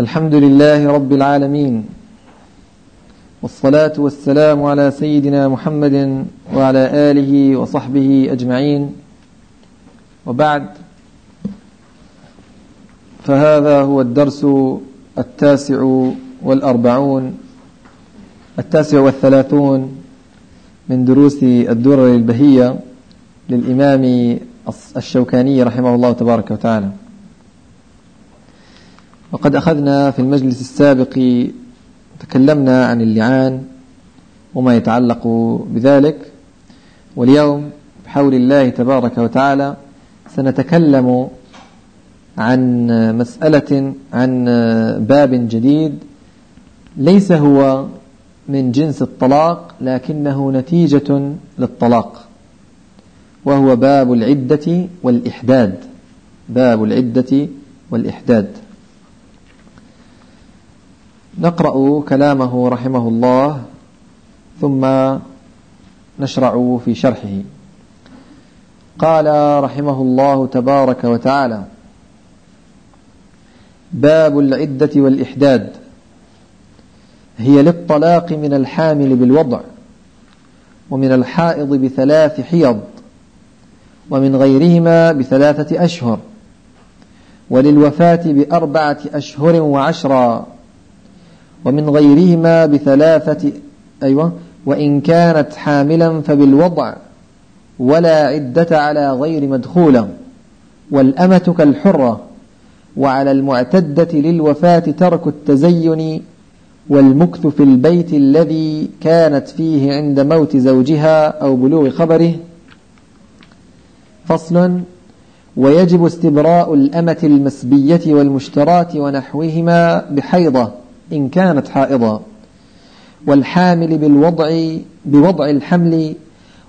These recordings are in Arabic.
الحمد لله رب العالمين والصلاة والسلام على سيدنا محمد وعلى آله وصحبه أجمعين. وبعد فهذا هو الدرس التاسع والأربعون التاسع والثلاثون من دروس الدرر البهية للإمام الشوكاني رحمه الله تبارك وتعالى. وقد أخذنا في المجلس السابق تكلمنا عن اللعان وما يتعلق بذلك. واليوم بحول الله تبارك وتعالى سنتكلم عن مسألة عن باب جديد ليس هو من جنس الطلاق لكنه نتيجة للطلاق وهو باب العدة والإحداد. باب العدة والإحداد. نقرأ كلامه رحمه الله ثم نشرع في شرحه. قال رحمه الله تبارك وتعالى باب العدة والإحداد. هي للطلاق من الحامل بالوضع ومن الحائض بثلاث حيض ومن غيرهما بثلاثة أشهر وللوفاة بأربعة أشهر وعشرا. ومن غيرهما بثلاثة أيوة. وإن كانت حاملا فبالوضع ولا عدة على غير مدخولة والأمة كالحرة وعلى المعتدة للوفاة ترك التزين والمكث في البيت الذي كانت فيه عند موت زوجها أو بلوغ خبره. فصل ويجب استبراء الأمة المسبية والمشتراة ونحوهما بحيضة. إن كانت حائضا والحامل بالوضع بوضع الحمل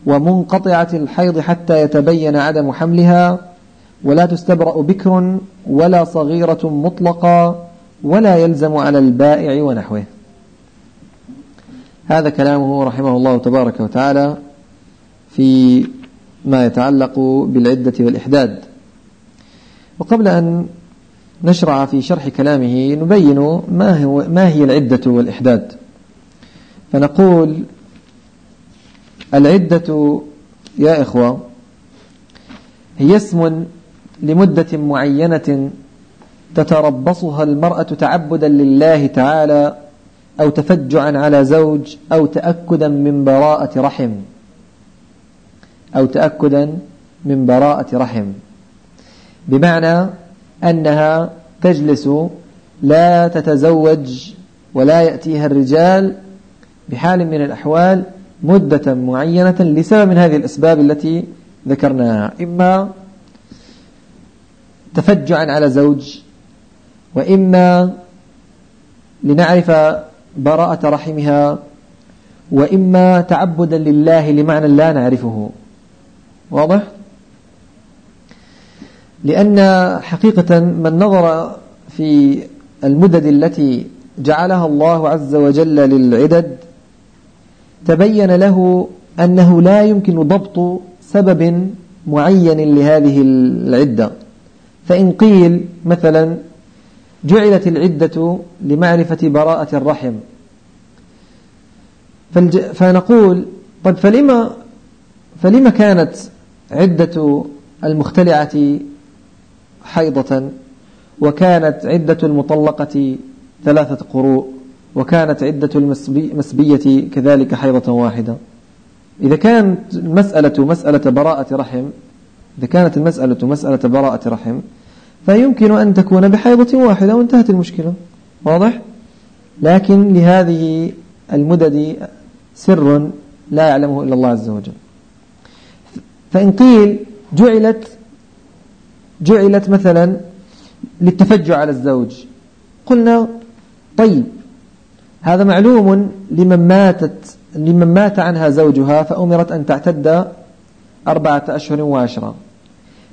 ومنقطعة الحيض حتى يتبين عدم حملها ولا تستبرأ بكر ولا صغيرة مطلقا ولا يلزم على البائع ونحوه. هذا كلامه رحمه الله تبارك وتعالى في ما يتعلق بالعدة والإحداد. وقبل أن نشرع في شرح كلامه نبين ما, هو ما هي العدة والإحداد. فنقول العدة يا إخوة هي اسم لمدة معينة تتربصها المرأة تعبدا لله تعالى أو تفجعا على زوج أو تأكدا من براءة رحم. أو تأكدا من براءة رحم. بمعنى أنها تجلس لا تتزوج ولا يأتيها الرجال بحال من الأحوال مدة معينة لسبب من هذه الأسباب التي ذكرناها إما تفجعا على زوج وإما لنعرف براءة رحمها وإما تعبدا لله لمعنى لا نعرفه واضح؟ لأن حقيقة من نظر في المدد التي جعلها الله عز وجل للعدد تبين له أنه لا يمكن ضبط سبب معين لهذه العدة. فإن قيل مثلا جعلت العدة لمعرفة براءة الرحم فنقول طيب فلما فلما كانت عدة المختلعة حيضة وكانت عدة المطلقة ثلاثة قروء وكانت عدة المسبية كذلك حيضة واحدة. إذا كانت المسألة مسألة براءة رحم إذا كانت المسألة مسألة براءة رحم فيمكن أن تكون بحيضة واحدة وانتهت المشكلة. واضح؟ لكن لهذه المدد سر لا يعلمه إلا الله عز وجل. فإن قيل جعلت جعلت مثلا للتفجع على الزوج. قلنا طيب هذا معلوم لمن ماتت لمن مات عنها زوجها فأمرت أن تعتد أربعة أشهر وعشرة.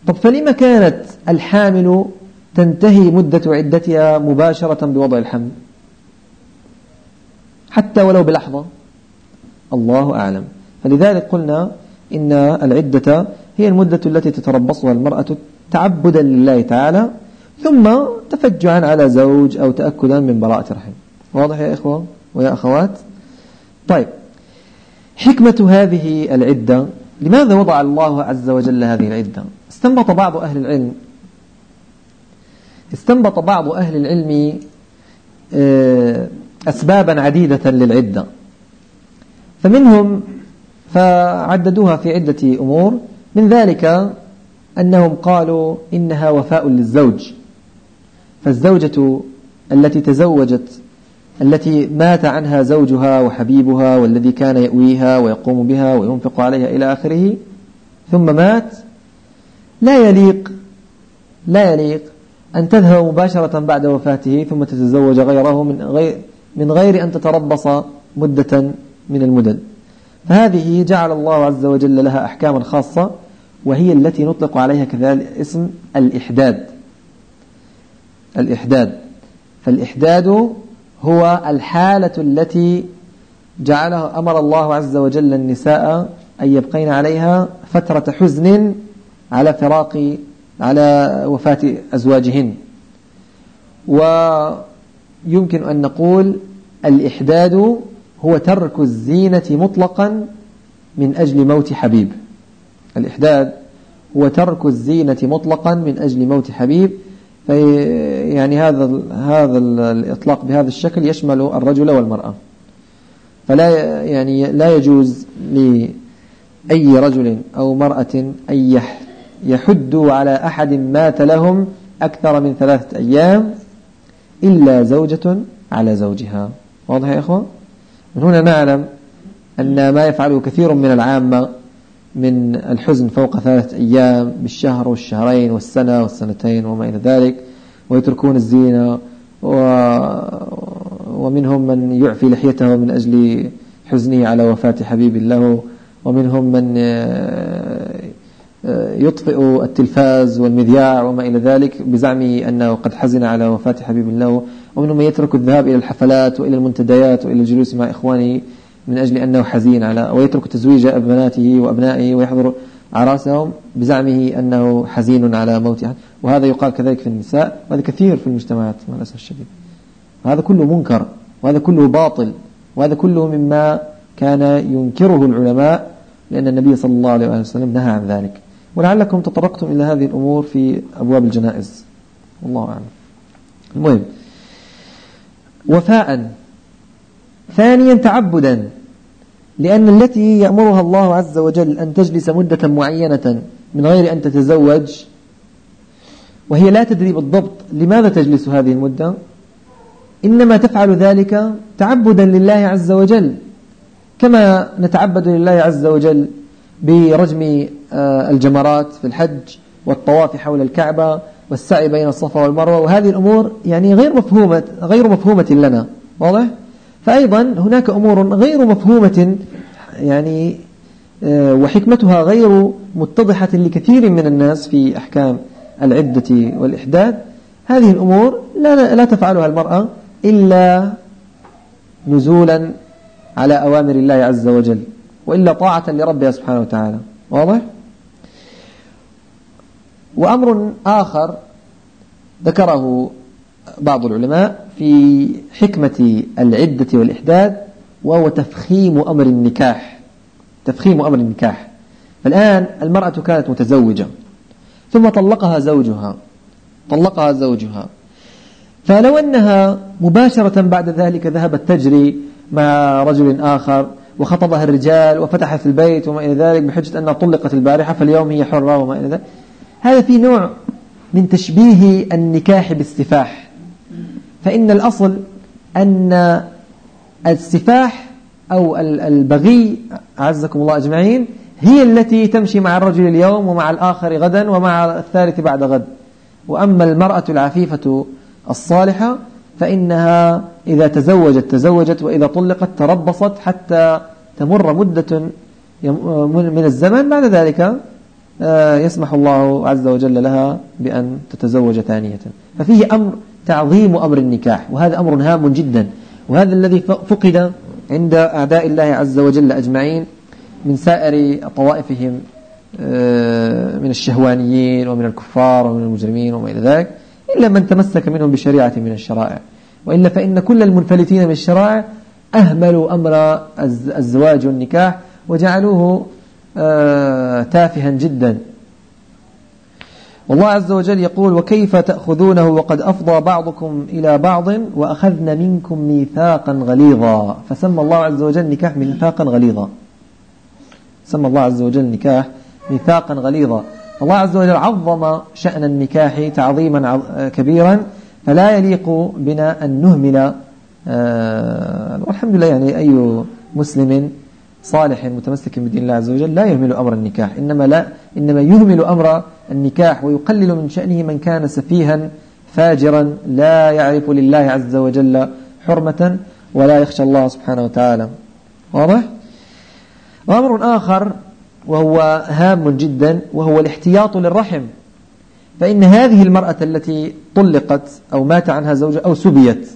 طب فلما كانت الحامل تنتهي مدة عدتها مباشرة بوضع الحمل؟ حتى ولو بلحظة. الله أعلم. فلذلك قلنا إن العدة هي المدة التي تتربصها المرأة تعبدا لله تعالى ثم تفجعا على زوج أو تأكدا من براءة رحم واضح يا إخوة ويا أخوات؟ طيب حكمة هذه العدة لماذا وضع الله عز وجل هذه العدة؟ استنبط بعض أهل العلم استنبط بعض أهل العلم آه، أسبابا عديدة للعدة. فمنهم فعددوها في عدة أمور من ذلك أنهم قالوا إنها وفاء للزوج. فالزوجة التي تزوجت التي مات عنها زوجها وحبيبها والذي كان يأويها ويقوم بها وينفق عليها إلى آخره ثم مات لا يليق لا يليق أن تذهب مباشرة بعد وفاته ثم تتزوج غيره من غير, من غير أن تتربص مدة من المدد فهذه جعل الله عز وجل لها أحكاما خاصة وهي التي نطلق عليها كذلك اسم الإحداد. الإحداد. فالإحداد هو الحالة التي جعلها أمر الله عز وجل النساء أن يبقين عليها فترة حزن على فراق على وفاة أزواجهن. ويمكن أن نقول الإحداد هو ترك الزينة مطلقا من أجل موت حبيب. الإحداد هو ترك الزينة مطلقا من أجل موت حبيب. في يعني هذا هذا الإطلاق بهذا الشكل يشمل الرجل والمرأة. فلا يعني لا يجوز لأي رجل أو مرأة أن يحدوا على أحد مات لهم أكثر من ثلاثة أيام إلا زوجة على زوجها. واضح يا إخوة؟ من هنا نعلم أن ما يفعله كثير من العامة من الحزن فوق ثلاثة أيام بالشهر والشهرين والسنة والسنتين وما إلى ذلك ويتركون الزينة ومنهم من يعفي لحيته من أجل حزنه على وفاة حبيب له ومنهم من يطفئ التلفاز والمذياع وما إلى ذلك بزعمه أنه قد حزن على وفاة حبيب له ومنهم من يترك الذهاب إلى الحفلات وإلى المنتديات وإلى الجلوس مع إخوانه من أجل أنه حزين على ويترك تزويج بناته وأبنائه ويحضر عراسهم بزعمه أنه حزين على موت أحد. وهذا يقال كذلك في النساء وهذا كثير في المجتمعات مع الأسف الشديد. وهذا كله منكر وهذا كله باطل وهذا كله مما كان ينكره العلماء لأن النبي صلى الله عليه وسلم نهى عن ذلك. ولعلكم تطرقتم إلى هذه الأمور في أبواب الجنائز. والله أعلم. المهم. وفاء ثانيا تعبدا لأن التي يأمرها الله عز وجل أن تجلس مدة معينة من غير أن تتزوج وهي لا تدري بالضبط لماذا تجلس هذه المدة إنما تفعل ذلك تعبدا لله عز وجل كما نتعبد لله عز وجل برجم آه، الجمرات في الحج والطواف حول الكعبة والسعي بين الصفا والمروة وهذه الأمور يعني غير مفهومة غير مفهومة لنا واضح؟ فأيضا هناك أمور غير مفهومة يعني آه، وحكمتها غير متضحة لكثير من الناس في أحكام العدة والإحداد هذه الأمور لا, لا تفعلها المرأة إلا نزولا على أوامر الله عز وجل وإلا طاعة لربها سبحانه وتعالى واضح؟ وأمر آخر ذكره بعض العلماء في حكمة العدة والإحداد وهو تفخيم أمر النكاح. تفخيم أمر النكاح. الآن المرأة كانت متزوجة ثم طلقها زوجها. طلقها زوجها. فلو أنها مباشرة بعد ذلك ذهبت تجري مع رجل آخر وخطبها الرجال وفتحت البيت وما إلى ذلك بحجة أنها طلقت البارحة فاليوم هي حرة وما إلى ذلك. هذا في نوع من تشبيه النكاح بالسفاح فإن الأصل أن السفاح أو البغي عزكم الله أجمعين هي التي تمشي مع الرجل اليوم ومع الآخر غدا ومع الثالث بعد غد. وأما المرأة العفيفة الصالحة فإنها إذا تزوجت تزوجت وإذا طلقت تربصت حتى تمر مدة من الزمن. بعد ذلك آه، يسمح الله عز وجل لها بأن تتزوج ثانية. ففيه أمر تعظيم أمر النكاح وهذا أمر هام جدا. وهذا الذي فقد عند أعداء الله عز وجل أجمعين من سائر طوائفهم آه، من الشهوانيين ومن الكفار ومن المجرمين وما إلى ذلك إلا من تمسك منهم بشريعة من الشرائع. وإلا فإن كل المنفلتين من الشرائع أهملوا أمر الزواج والنكاح وجعلوه آه، تافها جدا. والله عز وجل يقول وكيف تأخذونه وقد أفضى بعضكم إلى بعض وأخذن منكم ميثاقا غليظا. فسمى الله عز وجل نكاح ميثاقا غليظا. سمى الله عز وجل نكاح ميثاقا غليظا. الله عز وجل عظم شأن النكاح تعظيما كبيرا فلا يليق بنا أن نهمل آه، والحمد لله يعني أي مسلم صالح متمسك بدين الله عز وجل لا يهمل أمر النكاح إنما, لا إنما يهمل أمر النكاح ويقلل من شأنه من كان سفيها فاجرا لا يعرف لله عز وجل حرمة ولا يخشى الله سبحانه وتعالى. واضح؟ وأمر آخر وهو هام جدا وهو الاحتياط للرحم. فإن هذه المرأة التي طلقت أو مات عنها زوجها أو سبيت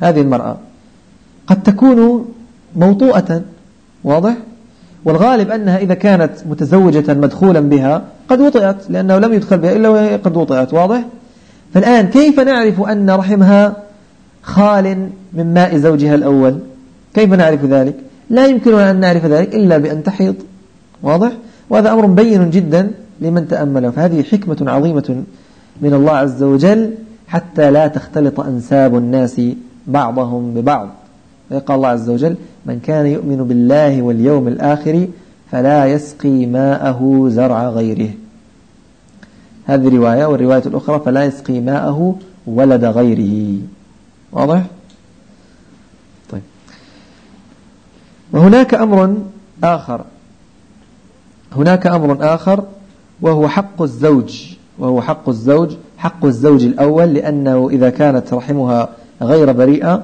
هذه المرأة قد تكون موطوءة. واضح؟ والغالب أنها إذا كانت متزوجة مدخولا بها قد وطئت لأنه لم يدخل بها إلا وهي قد وطئت واضح؟ فالآن كيف نعرف أن رحمها خال من ماء زوجها الأول؟ كيف نعرف ذلك؟ لا يمكننا أن نعرف ذلك إلا بأن تحيض واضح؟ وهذا أمر بين جدا لمن تأمله فهذه حكمة عظيمة من الله عز وجل حتى لا تختلط أنساب الناس بعضهم ببعض. قال الله عز وجل من كان يؤمن بالله واليوم الآخر فلا يسقي ماءه زرع غيره. هذه رواية والرواية الأخرى فلا يسقي ماءه ولد غيره. واضح؟ طيب. وهناك أمر آخر. هناك أمر آخر وهو حق الزوج وهو حق الزوج حق الزوج الأول لأنه إذا كانت رحمها غير بريئة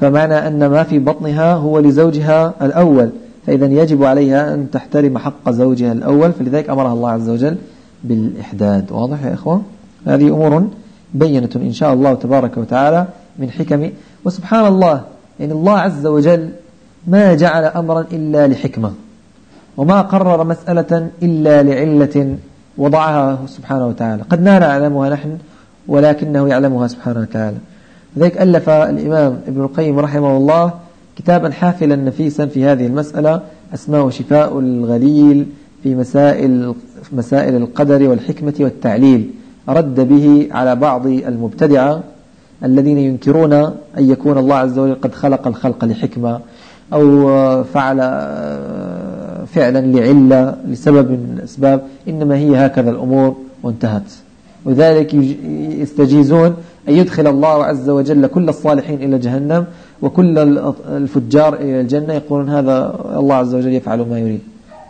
فمعنى أن ما في بطنها هو لزوجها الأول فإذا يجب عليها أن تحترم حق زوجها الأول فلذلك أمرها الله عز وجل بالإحداد. واضح يا إخوة؟ هذه أمور بينة إن شاء الله تبارك وتعالى من حكم وسبحان الله يعني الله عز وجل ما جعل أمرا إلا لحكمة وما قرر مسألة إلا لعلة وضعها سبحانه وتعالى. قد لا نعلمها نحن ولكنه يعلمها سبحانه وتعالى. لذلك ألف الإمام ابن القيم رحمه الله كتابا حافلا نفيسا في هذه المسألة اسمه شفاء الغليل في مسائل مسائل القدر والحكمة والتعليل. رد به على بعض المبتدعة الذين ينكرون أن يكون الله عز وجل قد خلق الخلق لحكمة أو فعل فعلا لعلة لسبب من الأسباب. إنما هي هكذا الأمور وانتهت. وذلك يستجيزون أن يدخل الله عز وجل كل الصالحين إلى جهنم وكل الفجار إلى الجنة. يقولون هذا الله عز وجل يفعل ما يريد.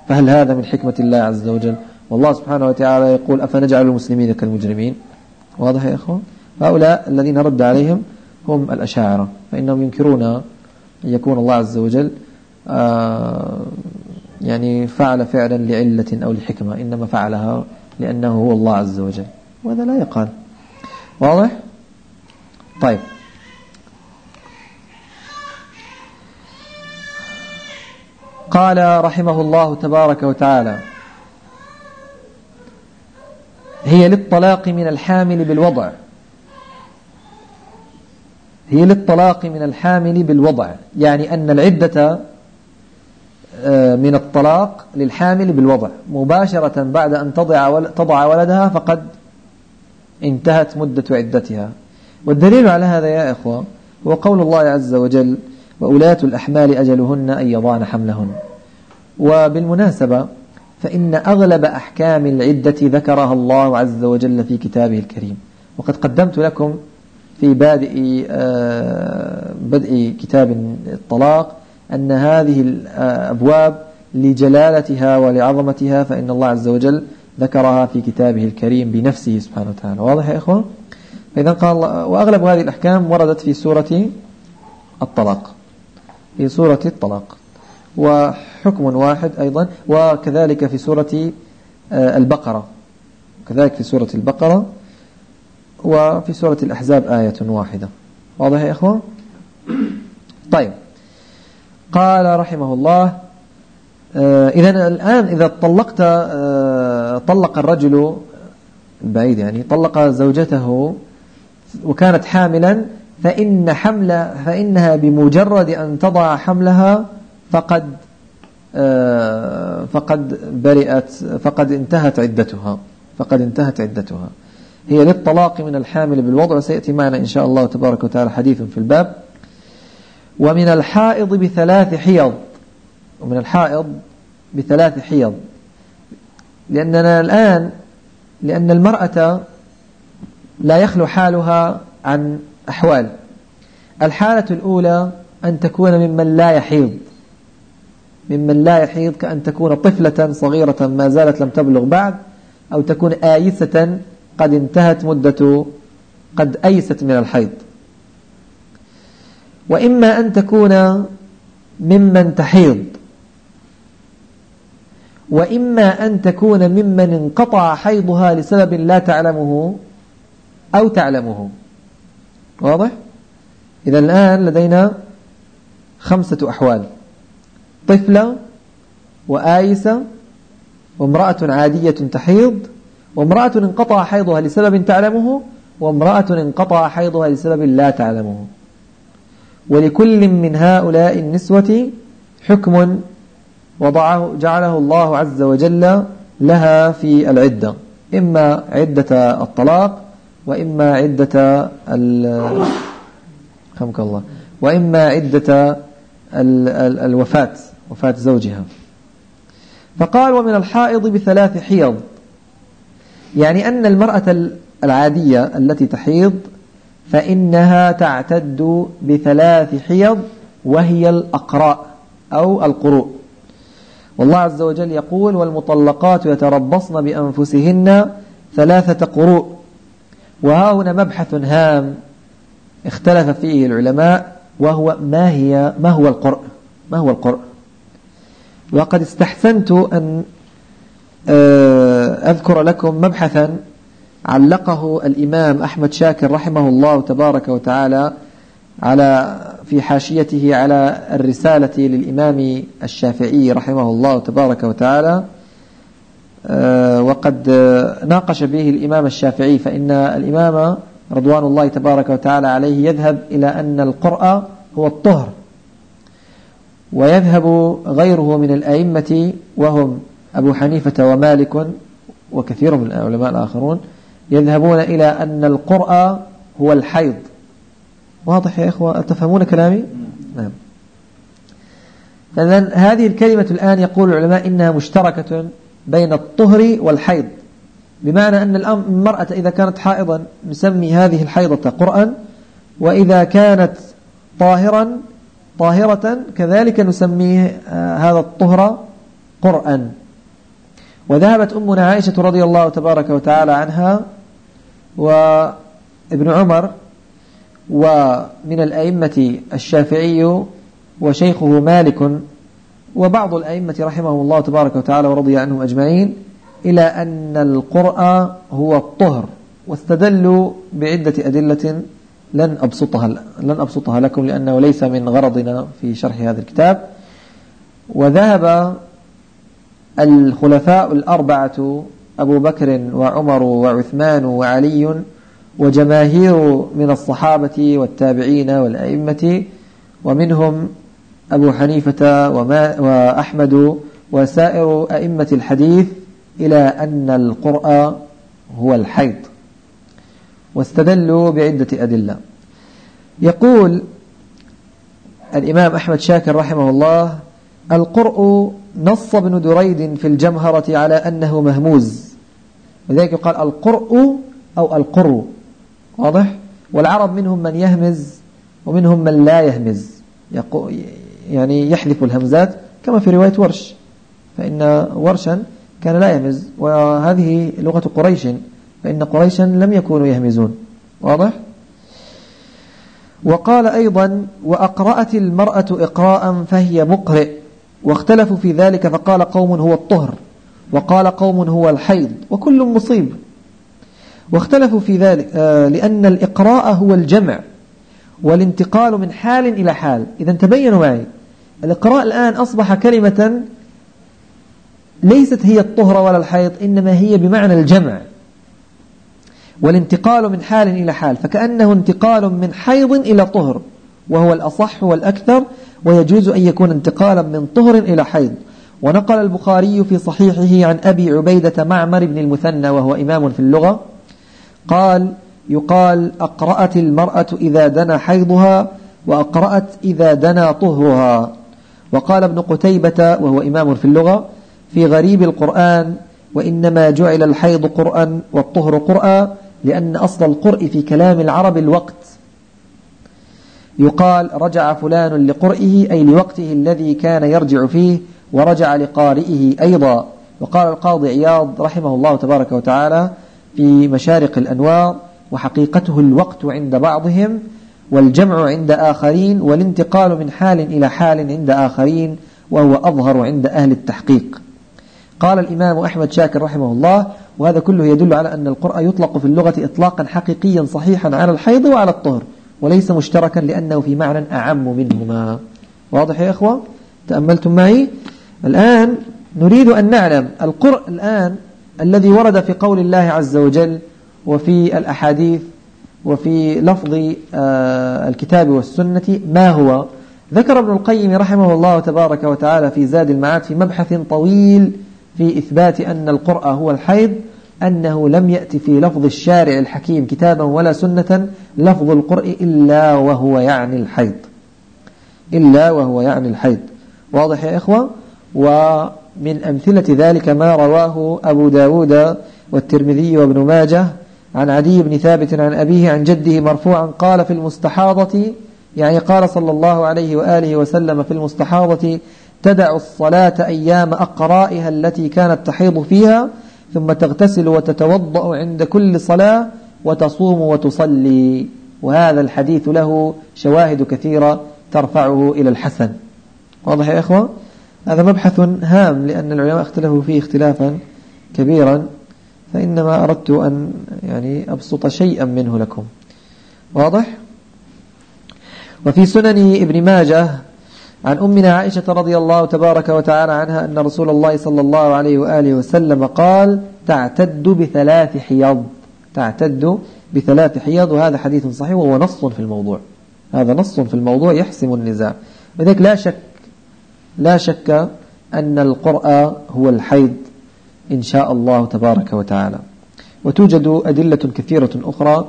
فهل هذا من حكمة الله عز وجل؟ والله سبحانه وتعالى يقول أفنجعل المسلمين كالمجرمين. واضح يا أخوان؟ هؤلاء الذين رد عليهم هم الأشاعرة. فإنهم ينكرون أن يكون الله عز وجل آه، يعني فعل فعلا لعلة أو لحكمة إنما فعلها لأنه هو الله عز وجل. وهذا لا يقال. واضح؟ طيب. قال رحمه الله تبارك وتعالى هي للطلاق من الحامل بالوضع. هي للطلاق من الحامل بالوضع. يعني أن العدة آه، من الطلاق للحامل بالوضع. مباشرة بعد أن تضع تضع ولدها فقد انتهت مدة عدتها. والدليل على هذا يا إخوة هو قول الله عز وجل وأولاة الأحمال أجلهن أن يضعن حملهن. وبالمناسبة فإن أغلب أحكام العدة ذكرها الله عز وجل في كتابه الكريم. وقد قدمت لكم في بادئ آه، بدء كتاب الطلاق أن هذه الأبواب لجلالتها ولعظمتها فإن الله عز وجل ذكرها في كتابه الكريم بنفسه سبحانه وتعالى. واضح يا إخوان فإذا قال وأغلب هذه الأحكام وردت في سورة الطلاق. في سورة الطلاق. وحكم واحد أيضا وكذلك في سورة آه، البقرة. كذلك في سورة البقرة وفي سورة الأحزاب آية واحدة. واضح يا إخوان؟ طيب. قال رحمه الله آه، إذا الآن إذا طلقت آه، طلق الرجل بعيد يعني طلق زوجته وكانت حاملا فإن حمل فإنها بمجرد أن تضع حملها فقد آه، فقد برئت فقد انتهت عدتها فقد انتهت عدتها. هي للطلاق من الحامل بالوضع وسيأتي معنا إن شاء الله تبارك وتعالى حديث في الباب. ومن الحائض بثلاث حيض ومن الحائض بثلاث حيض. لأننا الآن لأن المرأة لا يخلو حالها عن أحوال. الحالة الأولى أن تكون ممن لا يحيض. ممن لا يحيض كأن تكون طفلة صغيرة ما زالت لم تبلغ بعد أو تكون آيسة قد انتهت مدة قد أيست من الحيض. وإما أن تكون ممن تحيض. وإما أن تكون ممن انقطع حيضها لسبب لا تعلمه أو تعلمه واضح؟ إذا الآن لدينا خمسة أحوال. طفلة وآيسة وامرأة عادية تحيض وامرأة انقطع حيضها لسبب تعلمه وامرأة انقطع حيضها لسبب لا تعلمه. ولكل من هؤلاء النسوة حكم وضعه جعله الله عز وجل لها في العدة. إما عدة الطلاق وإما عدة خمك الله. وإما عدة الوفاة وفاة زوجها. فقال ومن الحائض بثلاث حيض. يعني أن المرأة العادية التي تحيض فإنها تعتد بثلاث حيض وهي الأقراء أو القروء. والله عز وجل يقول والمطلقات يتربصن بأنفسهن ثلاثة قروء. وها هنا مبحث هام اختلف فيه العلماء وهو ما هي ما هو القرء؟ ما هو القرء؟ وقد استحسنت أن آه، أذكر لكم مبحثا علقه الإمام أحمد شاكر رحمه الله تبارك وتعالى على في حاشيته على الرسالة للإمام الشافعي رحمه الله تبارك وتعالى. وقد ناقش به الإمام الشافعي فإن الإمام رضوان الله تبارك وتعالى عليه يذهب إلى أن القرأ هو الطهر ويذهب غيره من الأئمة وهم أبو حنيفة ومالك وكثير من العلماء الآخرون يذهبون إلى أن القرأ هو الحيض. واضح يا إخوة؟ تفهمون كلامي؟ نعم. فإذن هذه الكلمة الآن يقول العلماء إنها مشتركة بين الطهر والحيض. بمعنى أن المرأة إذا كانت حائضا نسمي هذه الحيضة قرآن وإذا كانت طاهرا طاهرة كذلك نسميه آه، هذا الطهر قرآن. وذهبت أمنا عائشة رضي الله تبارك وتعالى عنها وابن عمر ومن الأئمة الشافعي وشيخه مالك وبعض الأئمة رحمهم الله تبارك وتعالى ورضي عنهم أجمعين إلى أن القرآن هو الطهر واستدلوا بعدة أدلة لن أبسطها, لن أبسطها لكم لأنه ليس من غرضنا في شرح هذا الكتاب. وذهب الخلفاء الأربعة أبو بكر وعمر وعثمان وعلي وجماهير من الصحابة والتابعين والأئمة ومنهم أبو حنيفة وأحمد وسائر أئمة الحديث إلى أن القرآن هو الحيض. واستدلوا بعدة أدلة. يقول الإمام أحمد شاكر رحمه الله القرء نص ابن دريد في الجمهرة على أنه مهموز. وذلك يقال القرء أو القر واضح؟ والعرب منهم من يهمز ومنهم من لا يهمز. يعني يحذف الهمزات كما في رواية ورش. فإن ورشا كان لا يهمز وهذه لغة قريش. فإن قريشا لم يكونوا يهمزون. واضح؟ وقال أيضا وأقرأت المرأة إقراء فهي مقرئ. واختلفوا في ذلك فقال قوم هو الطهر وقال قوم هو الحيض وكل مصيب. واختلفوا في ذلك آه، لأن الإقراء هو الجمع والانتقال من حال إلى حال. إذا تبينوا معي. الإقراء الآن أصبح كلمة ليست هي الطهر ولا الحيض إنما هي بمعنى الجمع. والانتقال من حال إلى حال فكأنه انتقال من حيض إلى طهر وهو الأصح والأكثر ويجوز أن يكون انتقالا من طهر إلى حيض. ونقل البخاري في صحيحه عن أبي عبيدة معمر بن المثنى وهو إمام في اللغة قال يقال أقرأت المرأة إذا دنا حيضها وأقرأت إذا دنا طهرها. وقال ابن قتيبة وهو إمام في اللغة في غريب القرآن وإنما جعل الحيض قرآن والطهر قرآن لأن أصل القرء في كلام العرب الوقت. يقال رجع فلان لقرئه أي لوقته الذي كان يرجع فيه ورجع لقارئه أيضا. وقال القاضي عياض رحمه الله تبارك وتعالى في مشارق الأنوار وحقيقته الوقت عند بعضهم والجمع عند آخرين والانتقال من حال إلى حال عند آخرين وهو أظهر عند أهل التحقيق. قال الإمام أحمد شاكر رحمه الله وهذا كله يدل على أن القرأ يطلق في اللغة إطلاقا حقيقيا صحيحا على الحيض وعلى الطهر وليس مشتركا لأنه في معنى أعم منهما. واضح يا إخوة؟ تأملتم معي؟ الآن نريد أن نعلم القرء الآن الذي ورد في قول الله عز وجل وفي الأحاديث وفي لفظ آه، الكتاب والسنة ما هو. ذكر ابن القيم رحمه الله تبارك وتعالى في زاد المعاد في مبحث طويل في إثبات أن القرأ هو الحيض أنه لم يأتي في لفظ الشارع الحكيم كتابا ولا سنة لفظ القرء إلا وهو يعني الحيض. إلا وهو يعني الحيض. واضح يا إخوة؟ ومن أمثلة ذلك ما رواه أبو داود والترمذي وابن ماجه عن عدي بن ثابت عن أبيه عن جده مرفوعا قال في المستحاضة يعني قال صلى الله عليه وآله وسلم في المستحاضة تدع الصلاة أيام أقرائها التي كانت تحيض فيها ثم تغتسل وتتوضأ عند كل صلاة وتصوم وتصلي. وهذا الحديث له شواهد كثيرة ترفعه إلى الحسن. واضح يا إخوة؟ هذا مبحث هام لأن العلماء اختلفوا فيه اختلافا كبيرا. فإنما أردت أن يعني أبسط شيئا منه لكم. واضح؟ وفي سنن ابن ماجه عن أمنا عائشة رضي الله تبارك وتعالى عنها أن رسول الله صلى الله عليه وآله وسلم قال تعتد بثلاث حيض. تعتد بثلاث حيض وهذا حديث صحيح وهو نص في الموضوع. هذا نص في الموضوع يحسم النزاع. وذلك لا شك لا شك أن القرآن هو الحيض. إن شاء الله تبارك وتعالى. وتوجد أدلة كثيرة أخرى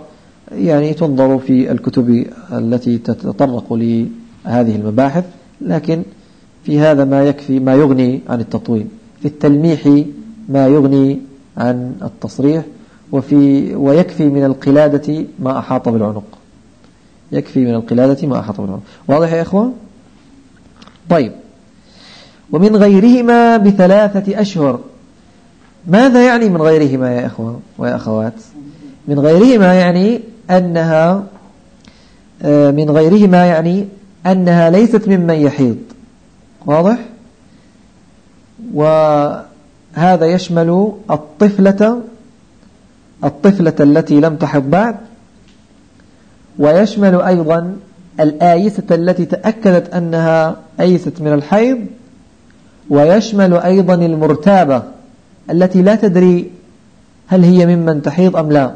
يعني تنظر في الكتب التي تتطرق لهذه المباحث لكن في هذا ما يكفي ما يغني عن التطويل. في التلميح ما يغني عن التصريح وفي ويكفي من القلادة ما أحاط بالعنق. يكفي من القلادة ما أحاط بالعنق. واضح يا إخوة طيب. ومن غيرهما بثلاثة أشهر. ماذا يعني من غيرهما يا إخوة ويا أخوات؟ من غيرهما يعني أنها آه، من غيرهما يعني أنها ليست ممن يحيض. واضح؟ وهذا يشمل الطفلة الطفلة التي لم تحض بعد ويشمل أيضا الآيسة التي تأكدت أنها أيست من الحيض ويشمل أيضا المرتابة. التي لا تدري هل هي ممن تحيض أم لا.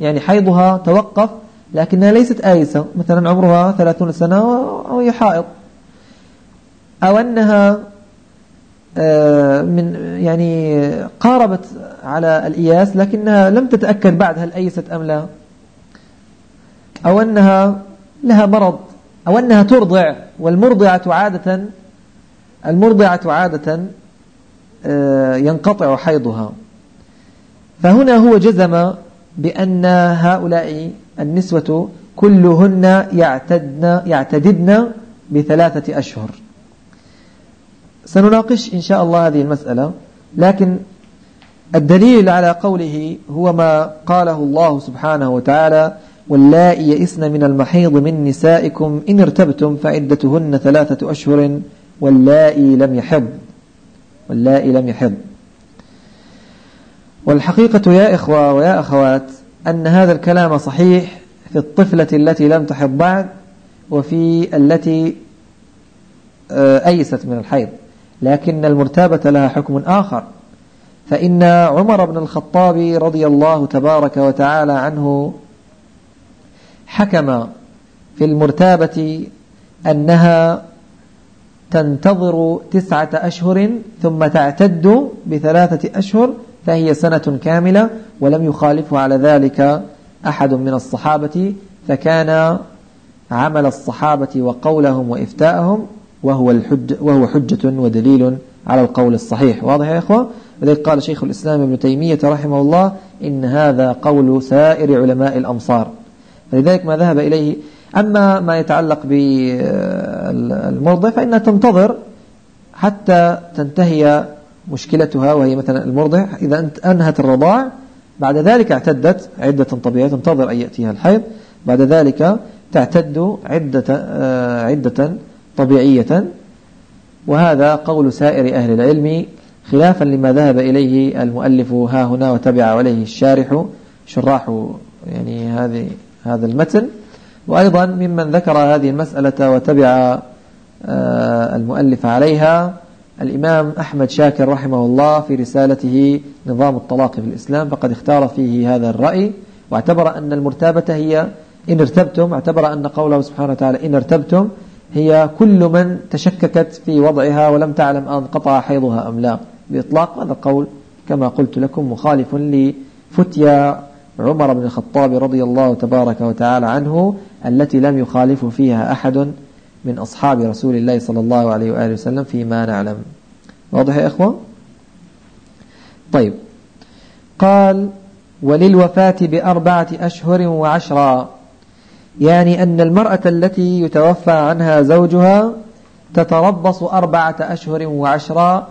يعني حيضها توقف لكنها ليست آيسة. مثلا عمرها ثلاثون سنة وهي حائض. أو أنها آه، من يعني قاربت على الإياس لكنها لم تتأكد بعد هل أيست أم لا. أو أنها لها مرض. أو أنها ترضع والمرضعة عادة المرضعة عادة ينقطع حيضها. فهنا هو جزم بأن هؤلاء النسوة كلهن يعتدن, يعتددن بثلاثة أشهر. سنناقش إن شاء الله هذه المسألة لكن الدليل على قوله هو ما قاله الله سبحانه وتعالى واللائي يئسن من المحيض من نسائكم إن ارتبتم فعدتهن ثلاثة أشهر واللائي لم يحض. واللائي لم يحض. والحقيقة يا إخوة ويا أخوات أن هذا الكلام صحيح في الطفلة التي لم تحض بعد وفي التي آه، أيست من الحيض. لكن المرتابة لها حكم آخر. فإن عمر بن الخطاب رضي الله تبارك وتعالى عنه حكم في المرتابة أنها تنتظر تسعة أشهر ثم تعتد بثلاثة أشهر فهي سنة كاملة ولم يخالف على ذلك أحد من الصحابة فكان عمل الصحابة وقولهم وإفتاءهم وهو, الحج وهو حجة ودليل على القول الصحيح. واضح يا إخوة؟ ولذلك قال شيخ الإسلام ابن تيمية رحمه الله إن هذا قول سائر علماء الأمصار. فلذلك ما ذهب إليه أما ما يتعلق بالمرضع فإنها تنتظر حتى تنتهي مشكلتها وهي مثلا المرضع إذا أنهت الرضاع بعد ذلك اعتدت عدة طبيعية تنتظر أن يأتيها الحيض بعد ذلك تعتد عدة, آه، عدة طبيعية. وهذا قول سائر أهل العلم خلافا لما ذهب إليه المؤلف ها هنا وتبع عليه الشارح شراح يعني هذه هذا المتن. وأيضا ممن ذكر هذه المسألة وتبع آه، المؤلف عليها الإمام أحمد شاكر رحمه الله في رسالته نظام الطلاق في الإسلام فقد اختار فيه هذا الرأي. واعتبر أن المرتابة هي إن ارتبتم اعتبر أن قوله سبحانه وتعالى إن ارتبتم هي كل من تشككت في وضعها ولم تعلم أن قطع حيضها أم لا. بإطلاق هذا القول كما قلت لكم مخالف لفتيا عمر بن الخطاب رضي الله تبارك وتعالى عنه التي لم يخالف فيها أحد من أصحاب رسول الله صلى الله عليه وآله وسلم فيما نعلم. واضح يا إخوة؟ طيب. قال وللوفاة بأربعة أشهر وعشرا. يعني أن المرأة التي يتوفى عنها زوجها تتربص أربعة أشهر وعشرا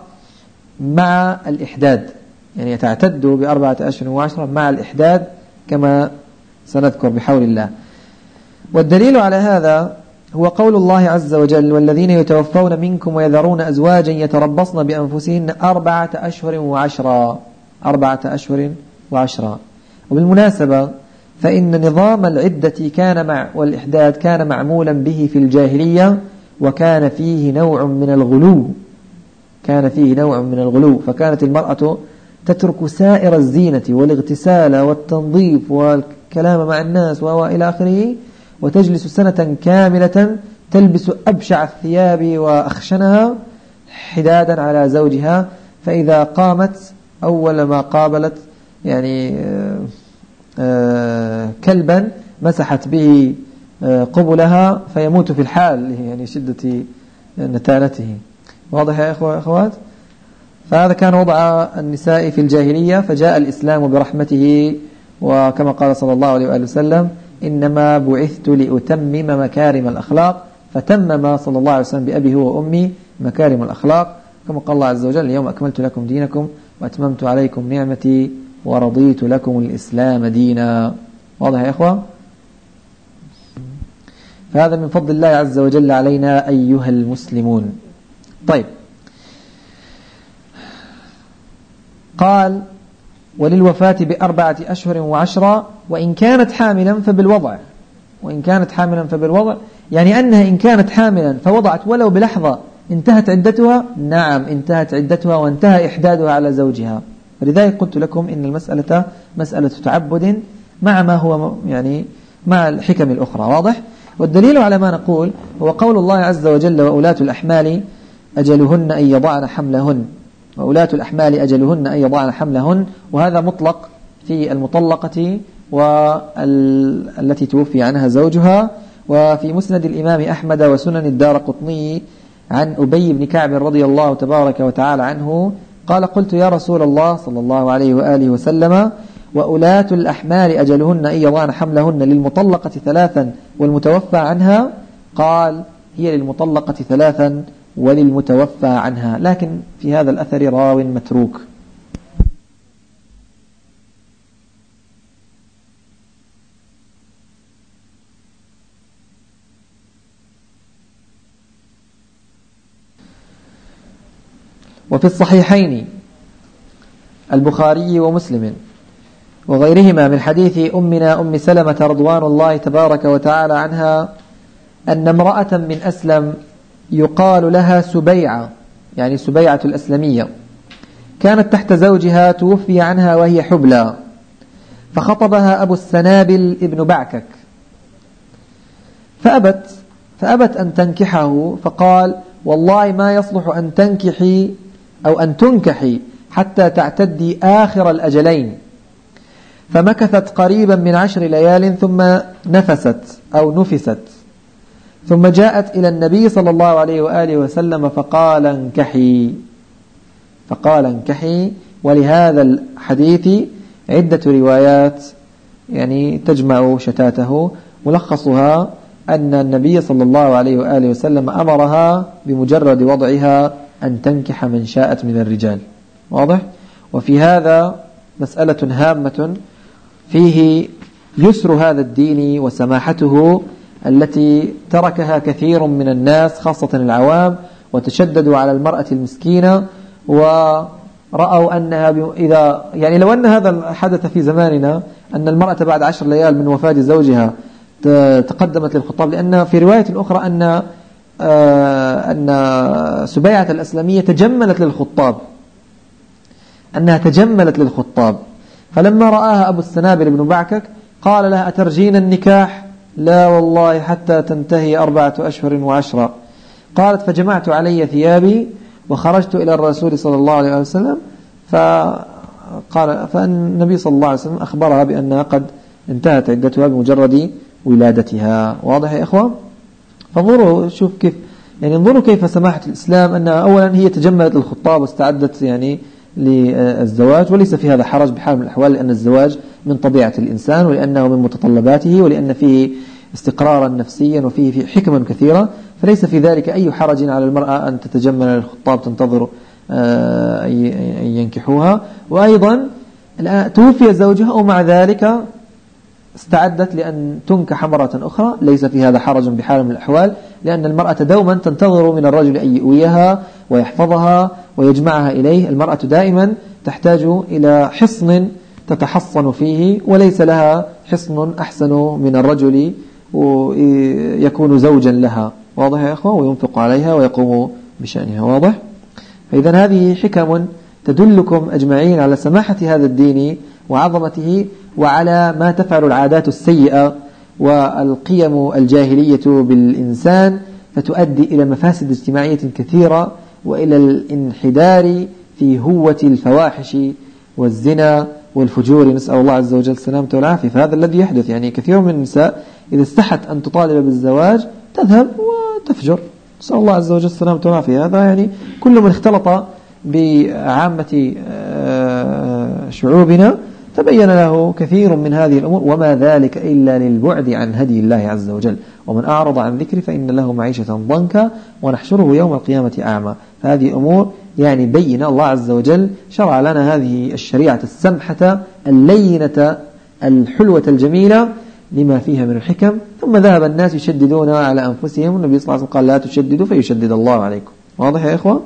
مع الإحداد. يعني تعتد بأربعة أشهر وعشرة مع الإحداد كما سنذكر بحول الله. والدليل على هذا هو قول الله عز وجل والذين يتوفون منكم ويذرون أزواجا يتربصن بأنفسهن أربعة أشهر وعشرا أربعة أشهر وعشرا وبالمناسبة فإن نظام العدة كان مع والإحداد كان معمولا به في الجاهلية وكان فيه نوع من الغلو. كان فيه نوع من الغلو فكانت المرأة تترك سائر الزينة والاغتسال والتنظيف والكلام مع الناس وإلى آخره وتجلس سنة كاملة تلبس أبشع الثياب وأخشنها حدادا على زوجها فإذا قامت أول ما قابلت يعني آه، آه، كلبا مسحت به آه، قبلها فيموت في الحال يعني شدة نتانته. واضح يا إخوة أخوات؟ فهذا كان وضع النساء في الجاهلية فجاء الإسلام برحمته وكما قال صلى الله عليه وآله وسلم إنما بعثت لأتمم مكارم الأخلاق فتمم صلى الله عليه وسلم بأبي هو وأمي مكارم الأخلاق. كما قال الله عز وجل اليوم أكملت لكم دينكم وأتممت عليكم نعمتي ورضيت لكم الإسلام دينا. واضح يا إخوة فهذا من فضل الله عز وجل علينا أيها المسلمون. طيب قال وللوفاة بأربعة أشهر وعشرة وإن كانت حاملا فبالوضع. وإن كانت حاملا فبالوضع يعني أنها إن كانت حاملا فوضعت ولو بلحظة انتهت عدتها؟ نعم انتهت عدتها وانتهى إحدادها على زوجها. فلذلك قلت لكم إن المسألة مسألة تعبد مع ما هو يعني مع الحكم الأخرى واضح؟ والدليل على ما نقول هو قول الله عز وجل وأولاة الأحمال أجلهن أن يضعن حملهن. وأولاة الأحمال أجلهن أن يضعن حملهن وهذا مطلق في المطلقة والتي توفي عنها زوجها وفي مسند الإمام أحمد وسنن الدار قطني عن أبي بن كعب رضي الله تبارك وتعالى عنه قال قلت يا رسول الله صلى الله عليه وآله وسلم وأولاة الأحمال أجلهن أن يضعن حملهن للمطلقة ثلاثا والمتوفى عنها قال هي للمطلقة ثلاثا وللمتوفى عنها. لكن في هذا الأثر راو متروك. وفي الصحيحين البخاري ومسلم وغيرهما من حديث أمنا أم سلمة رضوان الله تبارك وتعالى عنها أن امرأة من أسلم يقال لها سبيعة يعني سبيعة الأسلمية. كانت تحت زوجها توفي عنها وهي حبلى. فخطبها أبو السنابل ابن بعكك. فأبت فأبت أن تنكحه فقال والله ما يصلح أن تنكحي أو أن تنكحي حتى تعتدي آخر الأجلين. فمكثت قريبا من عشر ليال ثم نفست أو نفست. ثم جاءت إلى النبي صلى الله عليه وآله وسلم فقال انكحي. فقال انكحي. ولهذا الحديث عدة روايات يعني تجمع شتاته. ملخصها أن النبي صلى الله عليه وآله وسلم أمرها بمجرد وضعها أن تنكح من شاءت من الرجال. واضح؟ وفي هذا مسألة هامة. فيه يسر هذا الدين وسماحته التي تركها كثير من الناس خاصة العوام وتشددوا على المرأة المسكينة ورأوا أنها إذا يعني لو أن هذا حدث في زماننا أن المرأة بعد عشر ليال من وفاة زوجها تقدمت للخطاب لأن في رواية أخرى أن آه، أن سبيعة الأسلامية تجملت للخطاب. أنها تجملت للخطاب. فلما رآها أبو السنابل بن بعكك قال لها أترجين النكاح؟ لا والله حتى تنتهي أربعة أشهر وعشرة قالت فجمعت علي ثيابي وخرجت إلى الرسول صلى الله عليه وسلم فقال فالنبي صلى الله عليه وسلم أخبرها بأنها قد انتهت عدتها بمجرد ولادتها. واضح يا إخوان؟ فانظروا شوف كيف يعني انظروا كيف سماحة الإسلام أنها أولا هي تجملت للخطاب واستعدت يعني للزواج وليس في هذا حرج بحال من الأحوال لأن الزواج من طبيعة الإنسان ولأنه من متطلباته ولأن فيه استقرارا نفسيا وفيه في حكما كثيرة. فليس في ذلك أي حرج على المرأة أن تتجمل للخطاب تنتظر آه، أن ينكحوها. وأيضا توفي زوجها ومع ذلك استعدت لأن تنكح مرة أخرى. ليس في هذا حرج بحال من الأحوال لأن المرأة دوما تنتظر من الرجل أن يؤويها ويحفظها ويجمعها إليه. المرأة دائما تحتاج إلى حصن تتحصن فيه وليس لها حصن أحسن من الرجل ويكون زوجا لها. واضح يا أخوة؟ وينفق عليها ويقوم بشأنها. واضح؟ فإذا هذه حكم تدلكم أجمعين على سماحة هذا الدين وعظمته وعلى ما تفعل العادات السيئة والقيم الجاهلية بالإنسان فتؤدي إلى مفاسد اجتماعية كثيرة وإلى الانحدار في هوة الفواحش والزنا والفجور نسأل الله عز وجل السلامة والعافية. فهذا الذي يحدث يعني كثير من النساء إذا استحت أن تطالب بالزواج تذهب وتفجر. نسأل الله عز وجل السلامة والعافية. هذا يعني كل من اختلط بعامة آه، شعوبنا تبين له كثير من هذه الأمور. وما ذلك إلا للبعد عن هدي الله عز وجل. ومن أعرض عن ذكري فإن له معيشة ضنكا ونحشره يوم القيامة أعمى. فهذه أمور يعني بين الله عز وجل شرع لنا هذه الشريعة السمحة اللينة الحلوة الجميلة لما فيها من الحكم. ثم ذهب الناس يشددون على أنفسهم. النبي صلى الله عليه وسلم قال لا تشددوا فيشدد الله عليكم. واضح يا إخوة؟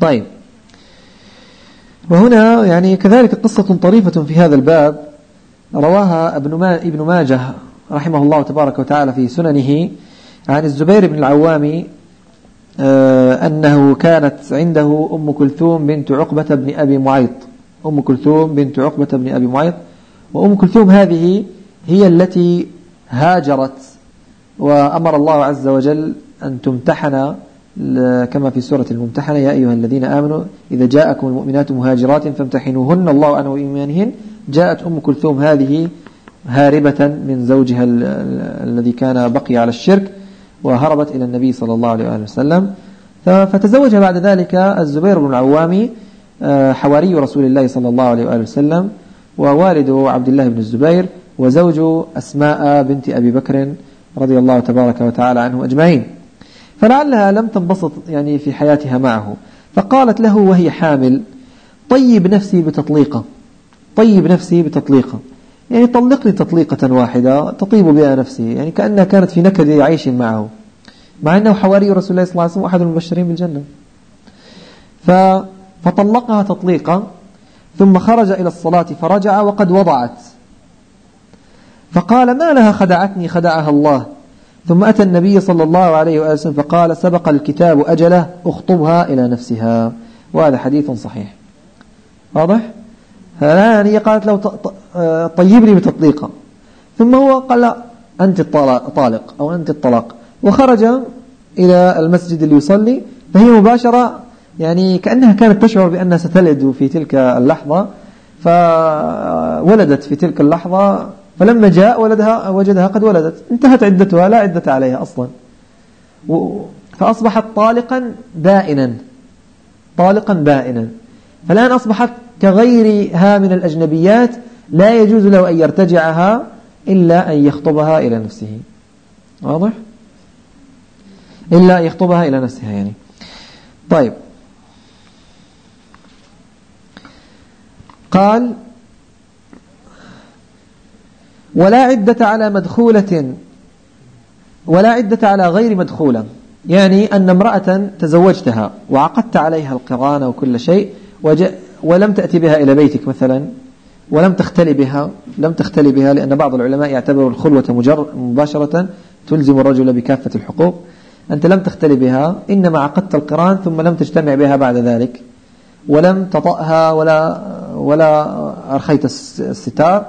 طيب. وهنا يعني كذلك قصة طريفة في هذا الباب رواها ابن ابن ماجه رحمه الله تبارك وتعالى في سننه عن الزبير بن العوام أنه كانت عنده أم كلثوم بنت عقبة بن أبي معيط. أم كلثوم بنت عقبة بن أبي معيط. وأم كلثوم هذه هي التي هاجرت وأمر الله عز وجل أن تمتحن كما في سورة الممتحنة يا أيها الذين آمنوا إذا جاءكم المؤمنات مهاجرات فامتحنوهن الله عنه وإيمانهن. جاءت أم كلثوم هذه هاربة من زوجها الذي كان بقي على الشرك. وهربت إلى النبي صلى الله عليه وسلم. فتزوج بعد ذلك الزبير بن العوام آه، حواري رسول الله صلى الله عليه وسلم ووالد عبد الله بن الزبير وزوج أسماء بنت أبي بكر رضي الله تبارك وتعالى عنه أجمعين. فلعلها لم تنبسط يعني في حياتها معه. فقالت له وهي حامل طيب نفسي بتطليقة طيب نفسي بتطليقة. يعني طلقني تطليقة واحدة تطيب بها نفسي يعني كأنها كانت في نكد عيش معه مع أنه حواري رسول الله صلى الله عليه وسلم أحد المبشرين بالجنة. فطلقها تطليقة ثم خرج إلى الصلاة فرجع وقد وضعت. فقال ما لها خدعتني خدعها الله. ثم أتى النبي صلى الله عليه وسلم فقال سبق الكتاب أجله اخطبها إلى نفسها. وهذا حديث صحيح. واضح؟ هي قالت له طيبني بتطليقة ثم هو قال لا أنت طالق أو أنت الطلاق. وخرج إلى المسجد اللي يصلي فهي مباشرة يعني كأنها كانت تشعر بأنها ستلد في تلك اللحظة. فولدت في تلك اللحظة. فلما جاء ولدها وجدها قد ولدت. انتهت عدتها لا عدة عليها أصلا. فأصبحت طالقا بائنا. طالقا بائنا. فالآن أصبحت كغيرها من الأجنبيات لا يجوز له أن يرتجعها إلا أن يخطبها إلى نفسه. واضح؟ إلا أن يخطبها إلى نفسها يعني. طيب. قال ولا عدة على مدخولة ولا عدة على غير مدخولة. يعني أن امرأة تزوجتها وعقدت عليها القران وكل شيء ولم تأتي بها إلى بيتك مثلا. ولم تختلي بها لم تختلي بها لأن بعض العلماء يعتبر الخلوة مباشرة تلزم الرجل بكافة الحقوق. أنت لم تختلي بها إنما عقدت القرآن ثم لم تجتمع بها بعد ذلك. ولم تطأها ولا ولا أرخيت الستار.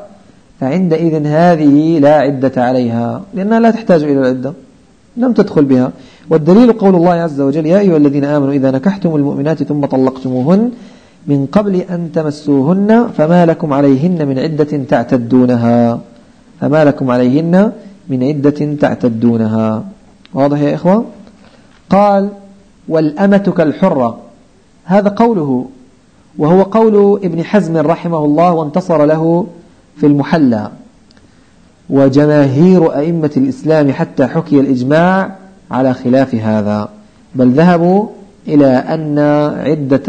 فعندئذ هذه لا عدة عليها لأنها لا تحتاج إلى العدة. لم تدخل بها. والدليل قول الله عز وجل يا أيها الذين آمنوا إذا نكحتم المؤمنات ثم طلقتموهن من قبل أن تمسوهن فما لكم عليهن من عدة تعتدونها. فما لكم عليهن من عدة تعتدونها. واضح يا إخوة؟ قال والأمة كالحرة. هذا قوله وهو قول ابن حزم رحمه الله وانتصر له في المحلى. وجماهير أئمة الإسلام حتى حكي الإجماع على خلاف هذا. بل ذهبوا إلى أن عدة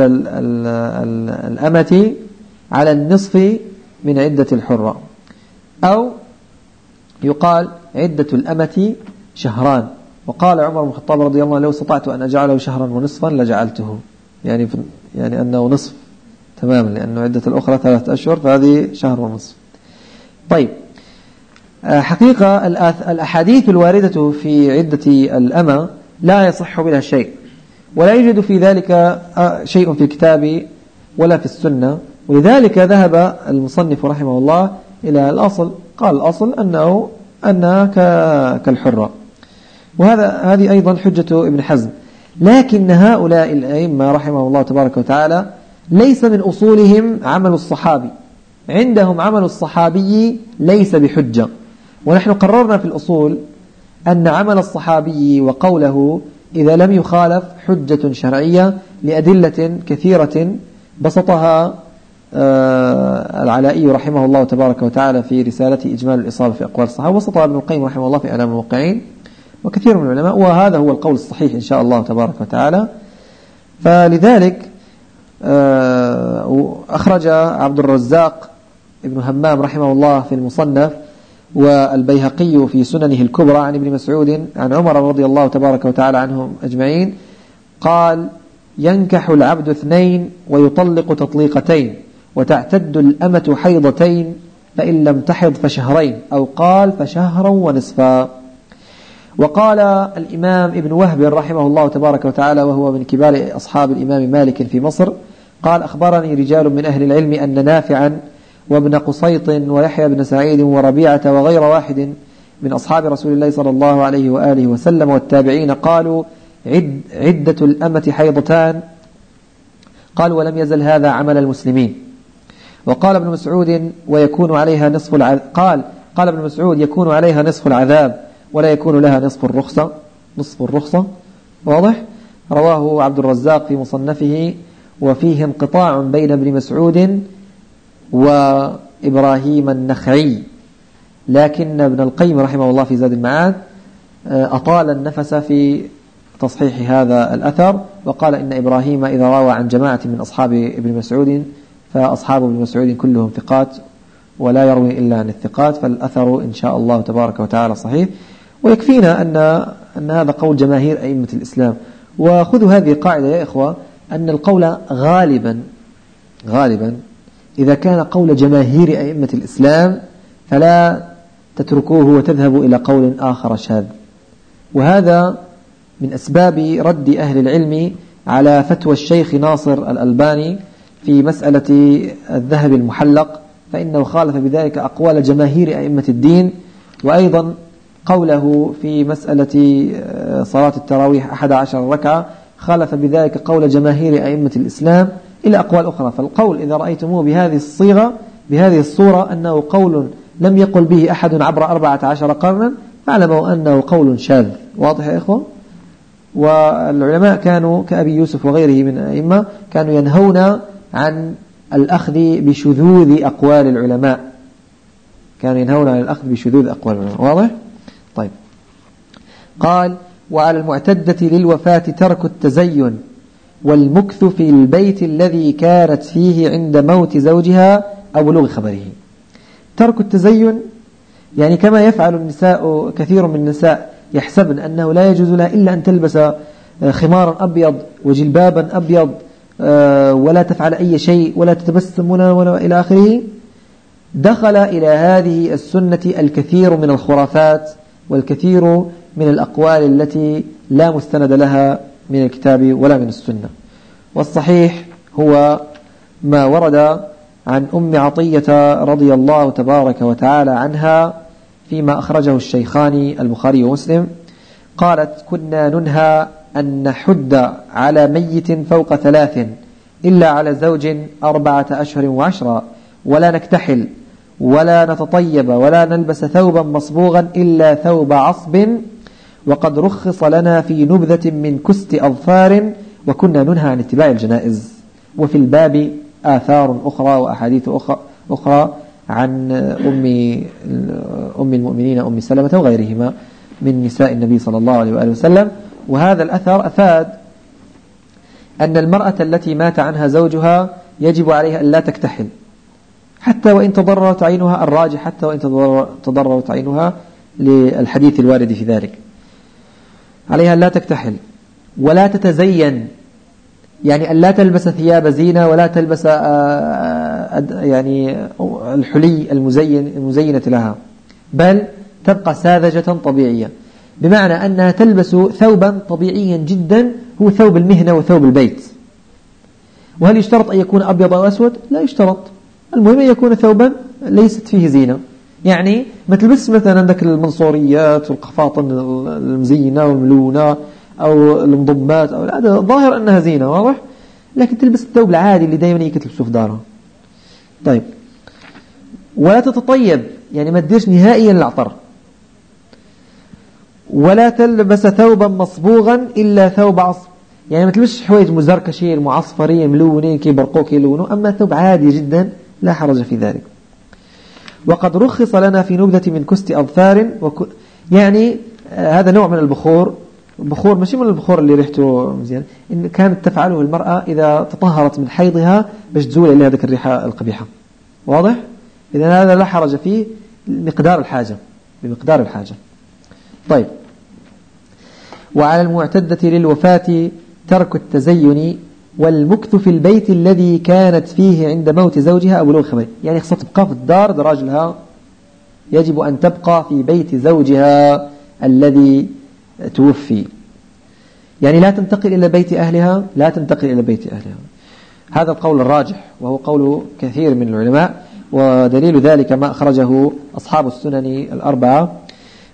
الأمة على النصف من عدة الحرة أو يقال عدة الأمة شهران. وقال عمر بن الخطاب رضي الله عنه لو استطعت أن أجعله شهرا ونصفا لجعلته. يعني يعني أنه نصف. تماما لأنه عدة الأخرى ثلاثة أشهر فهذه شهر ونصف. طيب. آه، حقيقة الأحاديث الواردة في عدة الأمة لا يصح منها شيء. ولا يوجد في ذلك آه، شيء في الكتاب ولا في السنة. ولذلك ذهب المصنف رحمه الله إلى الأصل قال الأصل أنه أنها كالحرة. وهذا هذه أيضا حجة ابن حزم. لكن هؤلاء الأئمة رحمه الله تبارك وتعالى ليس من أصولهم عمل الصحابي. عندهم عمل الصحابي ليس بحجة. ونحن قررنا في الأصول أن عمل الصحابي وقوله إذا لم يخالف حجة شرعية لأدلة كثيرة بسطها آه، العلائي رحمه الله تبارك وتعالى في رسالة إجمال الإصابة في أقوال الصحابة وسطها ابن القيم رحمه الله في إعلام الموقعين وكثير من العلماء وهذا هو القول الصحيح إن شاء الله تبارك وتعالى. فلذلك آه، أخرج عبد الرزاق ابن همام رحمه الله في المصنف والبيهقي في سننه الكبرى عن ابن مسعود عن عمر رضي الله تبارك وتعالى عنهم أجمعين قال ينكح العبد اثنين ويطلق تطليقتين وتعتد الأمة حيضتين فإن لم تحض فشهرين أو قال فشهرا ونصفا. وقال الإمام ابن وهب رحمه الله تبارك وتعالى وهو من كبار أصحاب الإمام مالك في مصر قال أخبرني رجال من أهل العلم أن نافعا وابن قصيط ويحيى بن سعيد وربيعة وغير واحد من أصحاب رسول الله صلى الله عليه وآله وسلم والتابعين قالوا عد عدة الأمة حيضتان. قال ولم يزل هذا عمل المسلمين. وقال ابن مسعود ويكون عليها نصف العذاب قال قال ابن مسعود يكون عليها نصف العذاب ولا يكون لها نصف الرخصة. نصف الرخصة. واضح؟ رواه عبد الرزاق في مصنفه وفيه انقطاع بين ابن مسعود وإبراهيم النخعي. لكن ابن القيم رحمه الله في زاد المعاد آه، أطال النفس في تصحيح هذا الأثر وقال إن إبراهيم إذا روى عن جماعة من أصحاب ابن مسعود فأصحاب ابن مسعود كلهم ثقات ولا يروي إلا عن الثقات فالأثر إن شاء الله تبارك وتعالى صحيح. ويكفينا أن, أن هذا قول جماهير أئمة الإسلام. وخذوا هذه القاعدة يا إخوة أن القول غالبا غالبا إذا كان قول جماهير أئمة الإسلام فلا تتركوه وتذهبوا إلى قول آخر شاذ. وهذا من أسباب رد أهل العلم على فتوى الشيخ ناصر الألباني في مسألة الذهب المحلق فإنه خالف بذلك أقوال جماهير أئمة الدين وأيضا قوله في مسألة آه، صلاة التراويح أحد عشر ركعة خالف بذلك قول جماهير أئمة الإسلام إلى أقوال أخرى. فالقول إذا رأيتموه بهذه الصيغة بهذه الصورة أنه قول لم يقل به أحد عبر أربعة عشر قرنا فاعلموا أنه قول شاذ. واضح يا إخوة؟ والعلماء كانوا كأبي يوسف وغيره من الأئمة كانوا ينهون عن الأخذ بشذوذ أقوال العلماء. كانوا ينهون عن الأخذ بشذوذ أقوال العلماء. واضح؟ طيب. قال وعلى المعتدة للوفاة ترك التزين والمكث في البيت الذي كانت فيه عند موت زوجها أو بلوغ خبره. ترك التزين يعني كما يفعل النساء كثير من النساء يحسبن أنه لا يجوز لها إلا أن تلبس خمارا أبيض وجلبابا أبيض آه، ولا تفعل أي شيء ولا تتبسم ولا, ولا إلى آخره. دخل إلى هذه السنة الكثير من الخرافات والكثير من الأقوال التي لا مستند لها. من الكتاب ولا من السنة. والصحيح هو ما ورد عن أم عطية رضي الله تبارك وتعالى عنها فيما أخرجه الشيخان البخاري ومسلم. قالت كنا ننهى أن نحد على ميت فوق ثلاث إلا على زوج أربعة أشهر وعشرة ولا نكتحل ولا نتطيب ولا نلبس ثوبا مصبوغا إلا ثوب عصب وقد رخص لنا في نبذة من كست أظفار وكنا ننهى عن اتباع الجنائز. وفي الباب آثار أخرى وأحاديث أخرى عن أم أم المؤمنين أم سلمة وغيرهما من نساء النبي صلى الله عليه وآله وسلم. وهذا الأثر أفاد أن المرأة التي مات عنها زوجها يجب عليها أن لا تكتحل. حتى وإن تضررت عينها الراجح حتى وإن تضررت عينها للحديث الوارد في ذلك. عليها لا تكتحل ولا تتزين. يعني لا تلبس ثياب زينة ولا تلبس آه، آه، يعني الحلي المزين المزينة لها بل تبقى ساذجة طبيعية. بمعنى أنها تلبس ثوبا طبيعيا جدا هو ثوب المهنة وثوب البيت. وهل يشترط أن يكون أبيض أو أسود؟ لا يشترط. المهم أن يكون ثوبا ليست فيه زينة. يعني ما تلبس مثلا عندك المنصوريات والقفاطن المزينة والملونة أو المضمات أو لا ظاهر أنها زينة واضح؟ لكن تلبس الثوب العادي اللي دائما هي تلبسه في دارها. طيب. ولا تتطيب يعني ما تديرش نهائيا العطر. ولا تلبس ثوبا مصبوغا إلا ثوب عصب. يعني ما تلبسش حوايج مزركشين معصفرين ملونين كي برقوك يلونوا. أما ثوب عادي جدا لا حرج في ذلك. وقد رخص لنا في نبذة من كست أظفار وك... يعني آه، هذا نوع من البخور. بخور مش من البخور اللي ريحته مزيان إن كانت تفعله المرأة إذا تطهرت من حيضها باش تزول إليها ذلك الريحة القبيحة. واضح؟ إذا هذا لا حرج فيه مقدار الحاجة. بمقدار الحاجة. طيب. وعلى المعتدة للوفاة ترك التزين والمكث في البيت الذي كانت فيه عند موت زوجها أو بلوغ خبره يعني خصها تبقى في الدار دراجلها يجب أن تبقى في بيت زوجها الذي توفي. يعني لا تنتقل إلى بيت أهلها لا تنتقل إلى بيت أهلها. هذا القول الراجح وهو قول كثير من العلماء ودليل ذلك ما أخرجه أصحاب السنن الأربعة.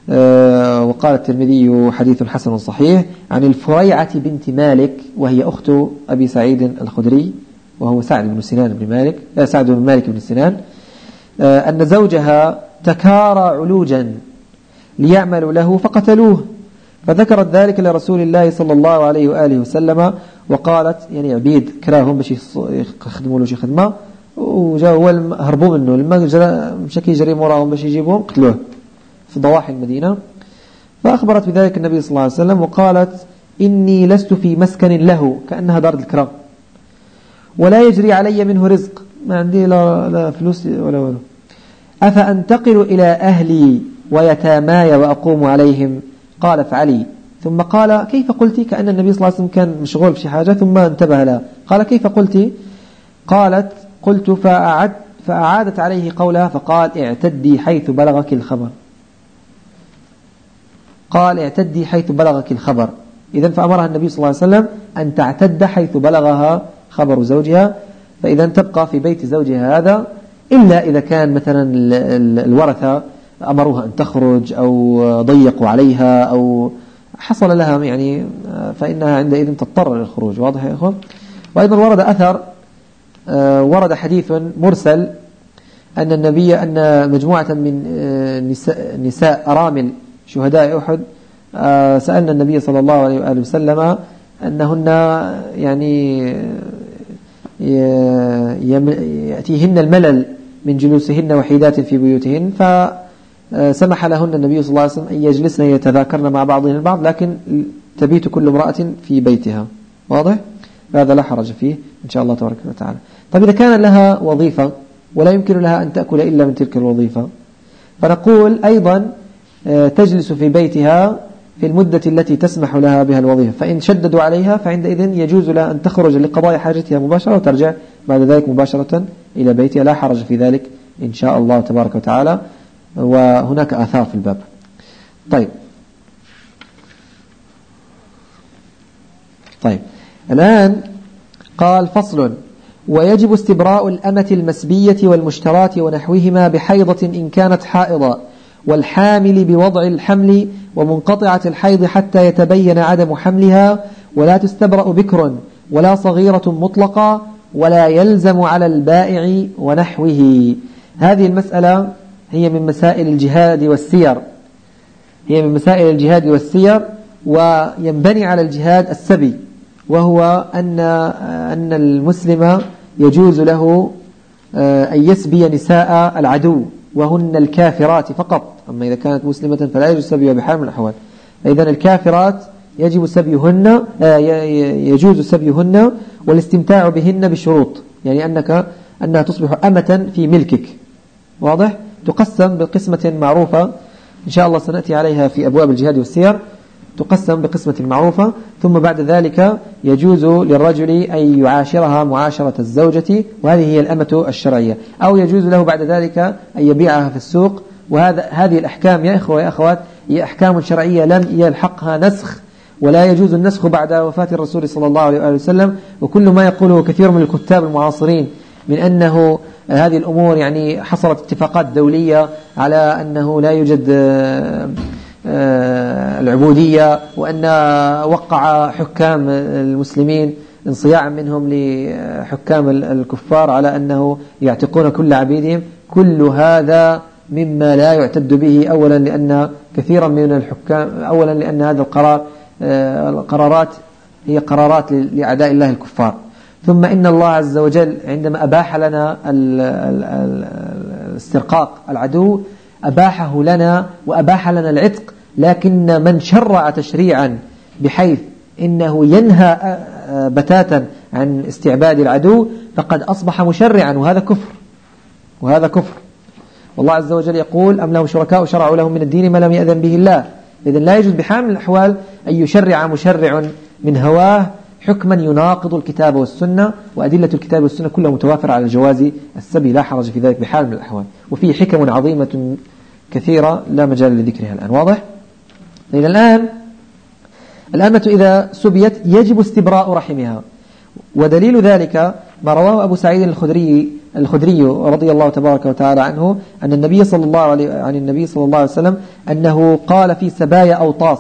وقال الترمذي حديث حسن صحيح عن الفريعة بنت مالك وهي أخت أبي سعيد الخدري وهو سعد بن سنان بن مالك لا سعد بن مالك بن سنان آه، أن زوجها تكارى علوجا ليعملوا له فقتلوه فذكرت ذلك لرسول الله صلى الله عليه وآله وسلم وقالت يعني عبيد كراهم باش يخدموا له شي خدمة وجاء هو هربوا منه لما مشى كيجري موراهم باش يجيبوهم قتلوه. في ضواحي المدينة فأخبرت بذلك النبي صلى الله عليه وسلم وقالت إني لست في مسكن له كأنها دار الكرام. ولا يجري علي منه رزق. ما عندي لا, لا فلوس ولا ولا. أفأنتقل إلى أهلي ويتاماي وأقوم عليهم؟ قال افعلي ثم قال كيف قلت؟ كأن النبي صلى الله عليه وسلم كان مشغول بشي حاجة ثم انتبه لها. قال كيف قلت؟ قالت قلت فأعد فأعادت عليه قولها فقال اعتدي حيث بلغك الخبر. قال اعتدي حيث بلغك الخبر. إذا فأمرها النبي صلى الله عليه وسلم أن تعتد حيث بلغها خبر زوجها فإذا تبقى في بيت زوجها هذا إلا إذا كان مثلا الورثة أمروها أن تخرج أو ضيقوا عليها أو حصل لها يعني فإنها عندئذ تضطر للخروج واضح يا أخوة؟ وأيضا ورد أثر آه، ورد حديث مرسل أن النبي أن مجموعة من آه، نساء أرامل شهداء أحد. آه، سألنا النبي صلى الله عليه وآله وسلم أنهن يعني يأتيهن الملل من جلوسهن وحيدات في بيوتهن فسمح لهن النبي صلى الله عليه وسلم أن يجلسن يتذاكرن مع بعضهن البعض لكن تبيت كل امرأة في بيتها. واضح؟ هذا لا حرج فيه إن شاء الله تبارك وتعالى. طيب إذا كان لها وظيفة ولا يمكن لها أن تأكل إلا من تلك الوظيفة فنقول أيضا آه، تجلس في بيتها في المدة التي تسمح لها بها الوظيفة. فإن شددوا عليها فعندئذ يجوز لها أن تخرج لقضاء حاجتها مباشرة وترجع بعد ذلك مباشرة إلى بيتها. لا حرج في ذلك إن شاء الله تبارك وتعالى. وهناك آثار في الباب. طيب. طيب. الآن قال فصل. ويجب استبراء الأمة المسبية والمشتراة ونحوهما بحيضة إن كانت حائضا والحامل بوضع الحمل ومنقطعة الحيض حتى يتبين عدم حملها ولا تستبرأ بكر ولا صغيرة مطلقة ولا يلزم على البائع ونحوه. هذه المسألة هي من مسائل الجهاد والسير. هي من مسائل الجهاد والسير وينبني على الجهاد السبي وهو أن أن المسلم يجوز له آه، أن يسبي نساء العدو. وهن الكافرات فقط. أما إذا كانت مسلمة فلا يجوز سبيها بحال من الأحوال. إذا الكافرات يجب سبيهن آه، يجوز سبيهن والاستمتاع بهن بشروط يعني أنك أنها تصبح أمة في ملكك. واضح؟ تقسم بقسمة معروفة. إن شاء الله سنأتي عليها في أبواب الجهاد والسير. تقسم بقسمة معروفة ثم بعد ذلك يجوز للرجل أن يعاشرها معاشرة الزوجة وهذه هي الأمة الشرعية. أو يجوز له بعد ذلك أن يبيعها في السوق. وهذا هذه الأحكام يا إخوة يا أخوات هي أحكام شرعية لم يلحقها نسخ ولا يجوز النسخ بعد وفاة الرسول صلى الله عليه وسلم. وكل ما يقوله كثير من الكتاب المعاصرين من أنه هذه الأمور يعني حصلت اتفاقات دولية على أنه لا يوجد العبودية وأن وقع حكام المسلمين انصياعا منهم لحكام الكفار على أنه يعتقون كل عبيدهم. كل هذا مما لا يعتد به أولا لأن كثيرا من الحكام أولا لأن هذا القرار آه، القرارات هي قرارات لأعداء الله الكفار. ثم إن الله عز وجل عندما أباح لنا الاسترقاق العدو أباحه لنا وأباح لنا العتق. لكن من شرع تشريعا بحيث إنه ينهى بتاتا عن استعباد العدو فقد أصبح مشرعا وهذا كفر. وهذا كفر. والله عز وجل يقول أم لهم شركاء شرعوا لهم من الدين ما لم يأذن به الله؟ إذن لا يجوز بحال من الأحوال أن يشرع مشرع من هواه حكما يناقض الكتاب والسنة وأدلة الكتاب والسنة كلها متوافرة على جواز السبي. لا حرج في ذلك بحال من الأحوال. وفيه حكم عظيمة كثيرة لا مجال لذكرها الآن. واضح؟ إذا الآن الأمة إذا سبيت يجب استبراء رحمها. ودليل ذلك ما رواه أبو سعيد الخدري الخدري رضي الله تبارك وتعالى عنه أن النبي صلى الله عليه عن النبي صلى الله عليه وسلم أنه قال في سبايا أوطاس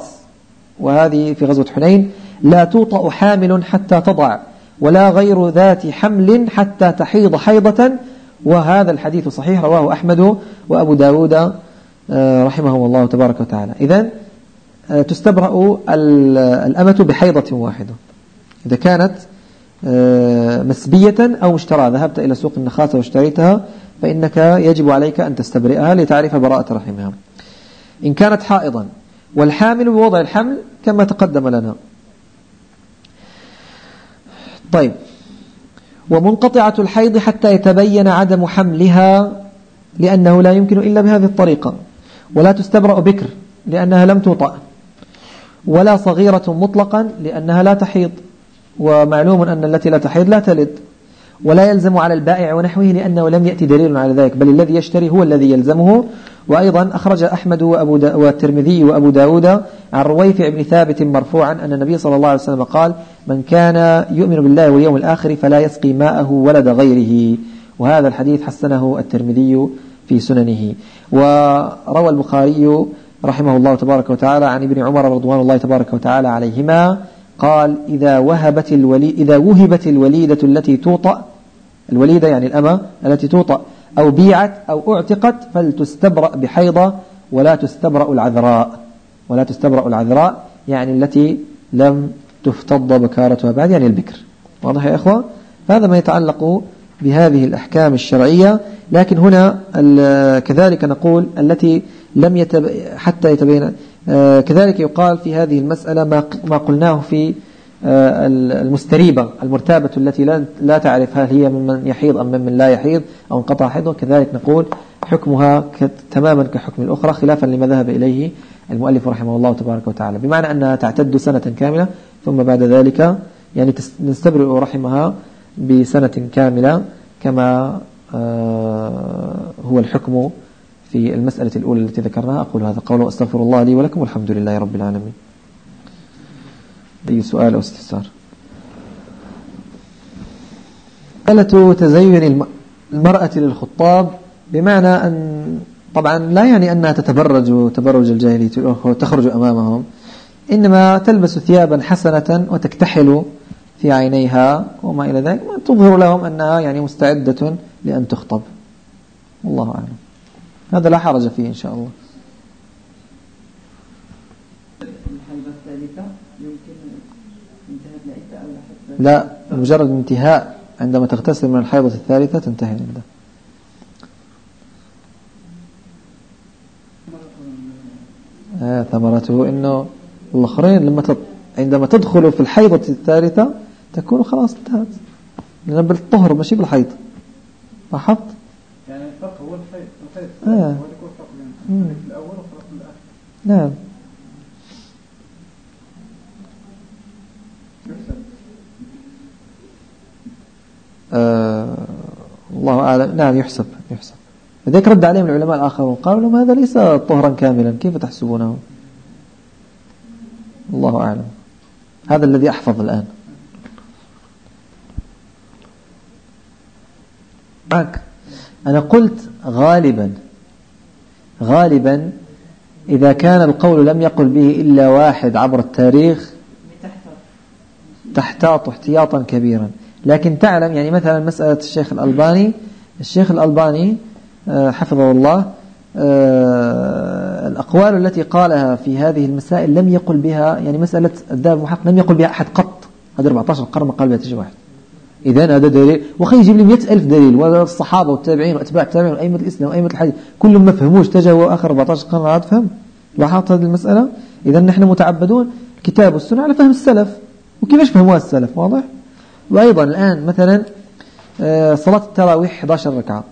وهذه في غزوة حنين لا توطأ حامل حتى تضع ولا غير ذات حمل حتى تحيض حيضة. وهذا الحديث صحيح رواه أحمد وأبو داود آه، رحمه الله تبارك وتعالى. إذن تستبرأ الأمة بحيضة واحدة. إذا كانت آه، مسبية أو مشترى ذهبت إلى سوق النخاسة واشتريتها فإنك يجب عليك أن تستبرئها لتعرف براءة رحمها. إن كانت حائضا. والحامل بوضع الحمل كما تقدم لنا. طيب. ومنقطعة الحيض حتى يتبين عدم حملها لأنه لا يمكن إلا بهذه الطريقة. ولا تستبرأ بكر لأنها لم توطأ. ولا صغيرة مطلقا لأنها لا تحيض ومعلوم أن التي لا تحيض لا تلد. ولا يلزم على البائع ونحوه لأنه لم يأتي دليل على ذلك بل الذي يشتري هو الذي يلزمه. وأيضا أخرج أحمد وأبو دا والترمذي وأبو داود عن رويفع بن ثابت مرفوعا أن النبي صلى الله عليه وسلم قال من كان يؤمن بالله واليوم الآخر فلا يسقي ماءه ولد غيره وهذا الحديث حسنه الترمذي في سننه. وروى البخاري رحمه الله تبارك وتعالى عن ابن عمر رضوان الله تبارك وتعالى عليهما قال إذا وهبت الولي إذا وهبت الوليدة التي توطأ الوليدة يعني الأمة التي توطأ أو بيعت أو أعتقت فلتستبرأ بحيضة ولا تستبرأ العذراء ولا تستبرأ العذراء يعني التي لم تفتض بكارتها بعد يعني البكر. واضح يا إخوة؟ هذا ما يتعلق بهذه الأحكام الشرعية لكن هنا كذلك نقول التي لم يتب حتى يتبين آه، كذلك يقال في هذه المسألة ما قلناه في آه، المستريبة المرتابة التي لا تعرف هل هي ممن يحيض أم ممن لا يحيض أو انقطع حيضه. كذلك نقول حكمها تماما كحكم الأخرى خلافا لما ذهب إليه المؤلف رحمه الله تبارك وتعالى. بمعنى أنها تعتد سنة كاملة ثم بعد ذلك يعني نستبرئ رحمها بسنة كاملة كما آه، هو الحكم في المسألة الأولى التي ذكرناها أقول هذا قول وأستغفر الله لي ولكم والحمد لله رب العالمين. أي سؤال أو استفسار؟ مسألة تزين المرأة للخطاب بمعنى أن طبعا لا يعني أنها تتبرج تبرج الجاهلية وتخرج أمامهم إنما تلبس ثيابا حسنة وتكتحل في عينيها وما إلى ذلك. تظهر لهم أنها يعني مستعدة لأن تخطب. والله أعلم. هذا لا حرج فيه إن شاء الله. لا مجرد انتهاء عندما تغتسل من الحيضة الثالثة تنتهي عنده آه ثمرته إنه الآخرين لما تد... عندما تدخل في الحيضة الثالثة تكون خلاص انتهت. لأن بالطهر ماشي بالحيض. لاحظت؟ يعني الفرق هو الحيض. آه. نعم. الله أعلم. نعم يحسب يحسب. لذلك رد عليهم العلماء الآخرون قالوا لهم هذا ليس طهرا كاملا كيف تحسبونه؟ الله أعلم. هذا الذي أحفظ الآن. معك. أنا قلت غالبا غالبا إذا كان القول لم يقل به إلا واحد عبر التاريخ تحتاط احتياطا كبيرا. لكن تعلم يعني مثلا مسألة الشيخ الألباني الشيخ الألباني آه، حفظه الله آه، الأقوال التي قالها في هذه المسائل لم يقل بها يعني مسألة الذهب محق لم يقل بها أحد قط. هذا 14 قرن ما قال بها تجي واحد. إذا هذا دليل. وخي يجيب لي 100000 دليل والصحابة والتابعين وأتباع التابعين وأئمة الإسلام وأئمة الحديث. كلهم ما فهموش تجاووا آخر 14 قرن فهم. لاحظت هذه المسألة؟ إذا نحن متعبدون الكتاب والسنة على فهم السلف. وكيفاش فهموها السلف؟ واضح؟ وأيضا الآن مثلا آه، صلاة التراويح 11 ركعة.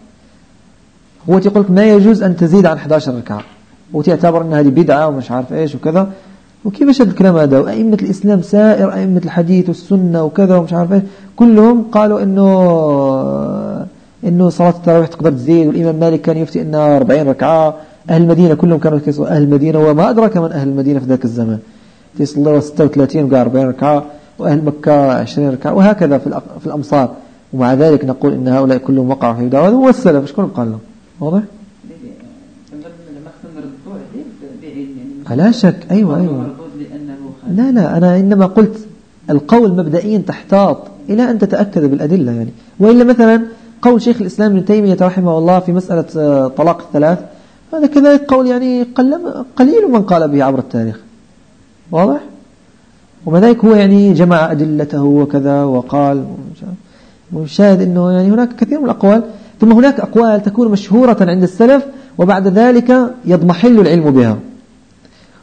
هو يقول ما يجوز أن تزيد عن 11 ركعة. وتعتبر أن هذه بدعة ومش عارف إيش وكذا. وكيف شد الكلام هذا؟ وأئمة الإسلام سائر أئمة الحديث والسنة وكذا ومش عارف إيش كلهم قالوا إنه إنه صلاة التراويح تقدر تزيد والإمام مالك كان يفتي إنها 40 ركعة أهل المدينة كلهم كانوا يكسروا أهل المدينة وما أدرك من أهل المدينة في ذاك الزمان تصلوا 36 وقال 40 ركعة وأهل مكة 20 ركعة وهكذا في في الأمصار. ومع ذلك نقول إن هؤلاء كلهم وقعوا في بدعة هو السلف شكون قال لهم؟ واضح؟ لا شك. أيوة أيوة. لا لا أنا إنما قلت القول مبدئيا تحتاط إلى أن تتأكد بالأدلة يعني. وإلا مثلا قول شيخ الإسلام ابن تيمية رحمه الله في مسألة آه، طلاق الثلاث هذا كذلك قول يعني قليل من قال به عبر التاريخ. واضح؟ ذلك هو يعني جمع أدلته وكذا وقال وشاهد أنه يعني هناك كثير من الأقوال. ثم هناك أقوال تكون مشهورة عند السلف وبعد ذلك يضمحل العلم بها.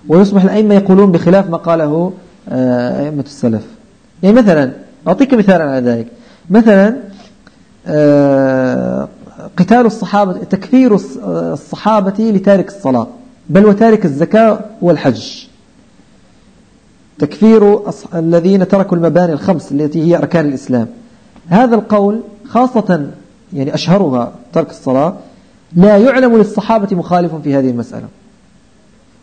ويصبح الأئمة يقولون بخلاف ما قاله آه، أئمة السلف. يعني مثلا أعطيك مثالا على ذلك. مثلا آه، قتال الصحابة تكفير الصحابة لتارك الصلاة بل وتارك الزكاة والحج. تكفير الذين تركوا المباني الخمس التي هي أركان الإسلام. هذا القول خاصة يعني أشهرها ترك الصلاة لا يعلم للصحابة مخالف في هذه المسألة.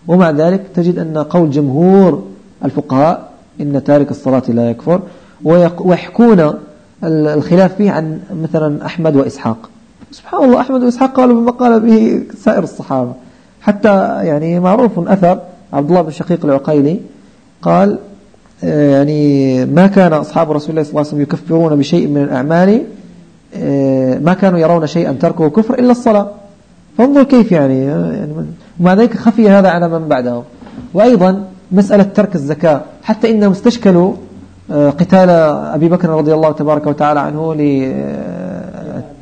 ومع ذلك تجد أن قول جمهور الفقهاء إن تارك الصلاة لا يكفر ويحكون الخلاف فيه عن مثلا أحمد وإسحاق. سبحان الله أحمد وإسحاق قالوا بما قال به سائر الصحابة. حتى يعني معروف أثر عبد الله بن شقيق العقيلي قال آه، يعني ما كان أصحاب رسول الله صلى الله عليه وسلم يكفرون بشيء من الأعمال آه، ما كانوا يرون شيئا تركه كفر إلا الصلاة. فانظر كيف يعني, آه، يعني ومع ذلك خفي هذا على من بعدهم وأيضا مسألة ترك الزكاة. حتى إنهم استشكلوا قتال أبي بكر رضي الله تبارك وتعالى عنه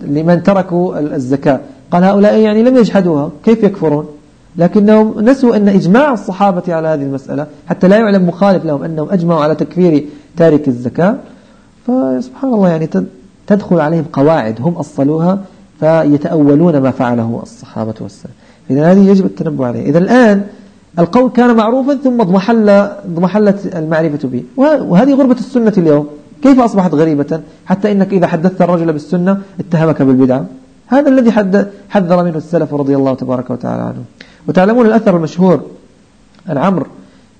لمن تركوا الزكاة. قال هؤلاء يعني لم يجحدوها. كيف يكفرون؟ لكنهم نسوا أن إجماع الصحابة على هذه المسألة. حتى لا يعلم مخالف لهم أنهم أجمعوا على تكفير تارك الزكاة. فسبحان الله يعني تدخل عليهم قواعد. هم أصلوها فيتأولون ما فعله الصحابة والسلام إذا هذه يجب التنبه عليه. إذا الآن القول كان معروفا ثم اضمحل اضمحلت المعرفة به. وهذه غربة السنة اليوم. كيف أصبحت غريبة حتى إنك إذا حدثت الرجل بالسنة اتهمك بالبدعة هذا الذي حذر منه السلف رضي الله تبارك وتعالى عنه. وتعلمون الأثر المشهور عن عمرو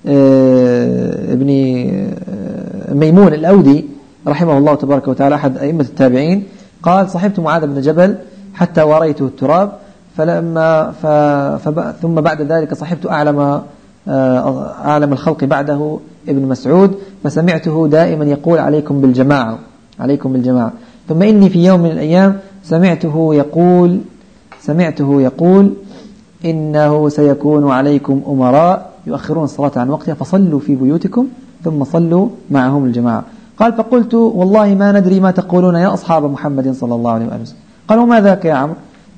آه، ابن آه، ميمون الأودي رحمه الله تبارك وتعالى أحد أئمة التابعين قال صحبت معاذ بن جبل حتى وريته التراب فلما. ثم بعد ذلك صحبت أعلم آه، أعلم الخلق بعده ابن مسعود فسمعته دائما يقول عليكم بالجماعة عليكم بالجماعة. ثم إني في يوم من الأيام سمعته يقول سمعته يقول إنه سيكون عليكم أمراء يؤخرون الصلاة عن وقتها فصلوا في بيوتكم ثم صلوا معهم الجماعة. قال فقلت والله ما ندري ما تقولون يا أصحاب محمد صلى الله عليه وسلم. قالوا ما ذاك يا عمرو؟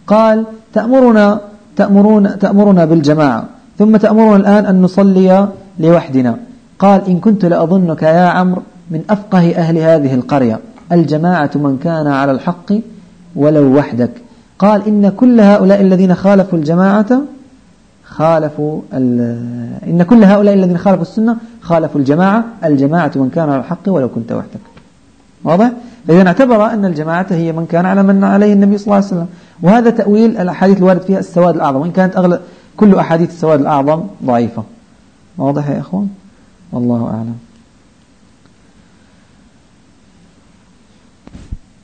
قال تأمرنا تأمرون تأمرنا بالجماعة ثم تأمرنا الآن أن نصلي لوحدنا. قال إن كنت لأظنك يا عمرو من أفقه أهل هذه القرية. الجماعة من كان على الحق ولو وحدك. قال إن كل هؤلاء الذين خالفوا الجماعة خالفوا إن كل هؤلاء الذين خالفوا السنة خالفوا الجماعة. الجماعة من كان على الحق ولو كنت وحدك. واضح؟ إذا اعتبر أن الجماعة هي من كان على من عليه النبي صلى الله عليه وسلم. وهذا تأويل الأحاديث الوارد فيها السواد الأعظم وإن كانت أغلب كل أحاديث السواد الأعظم ضعيفة. واضح يا أخوان؟ والله أعلم.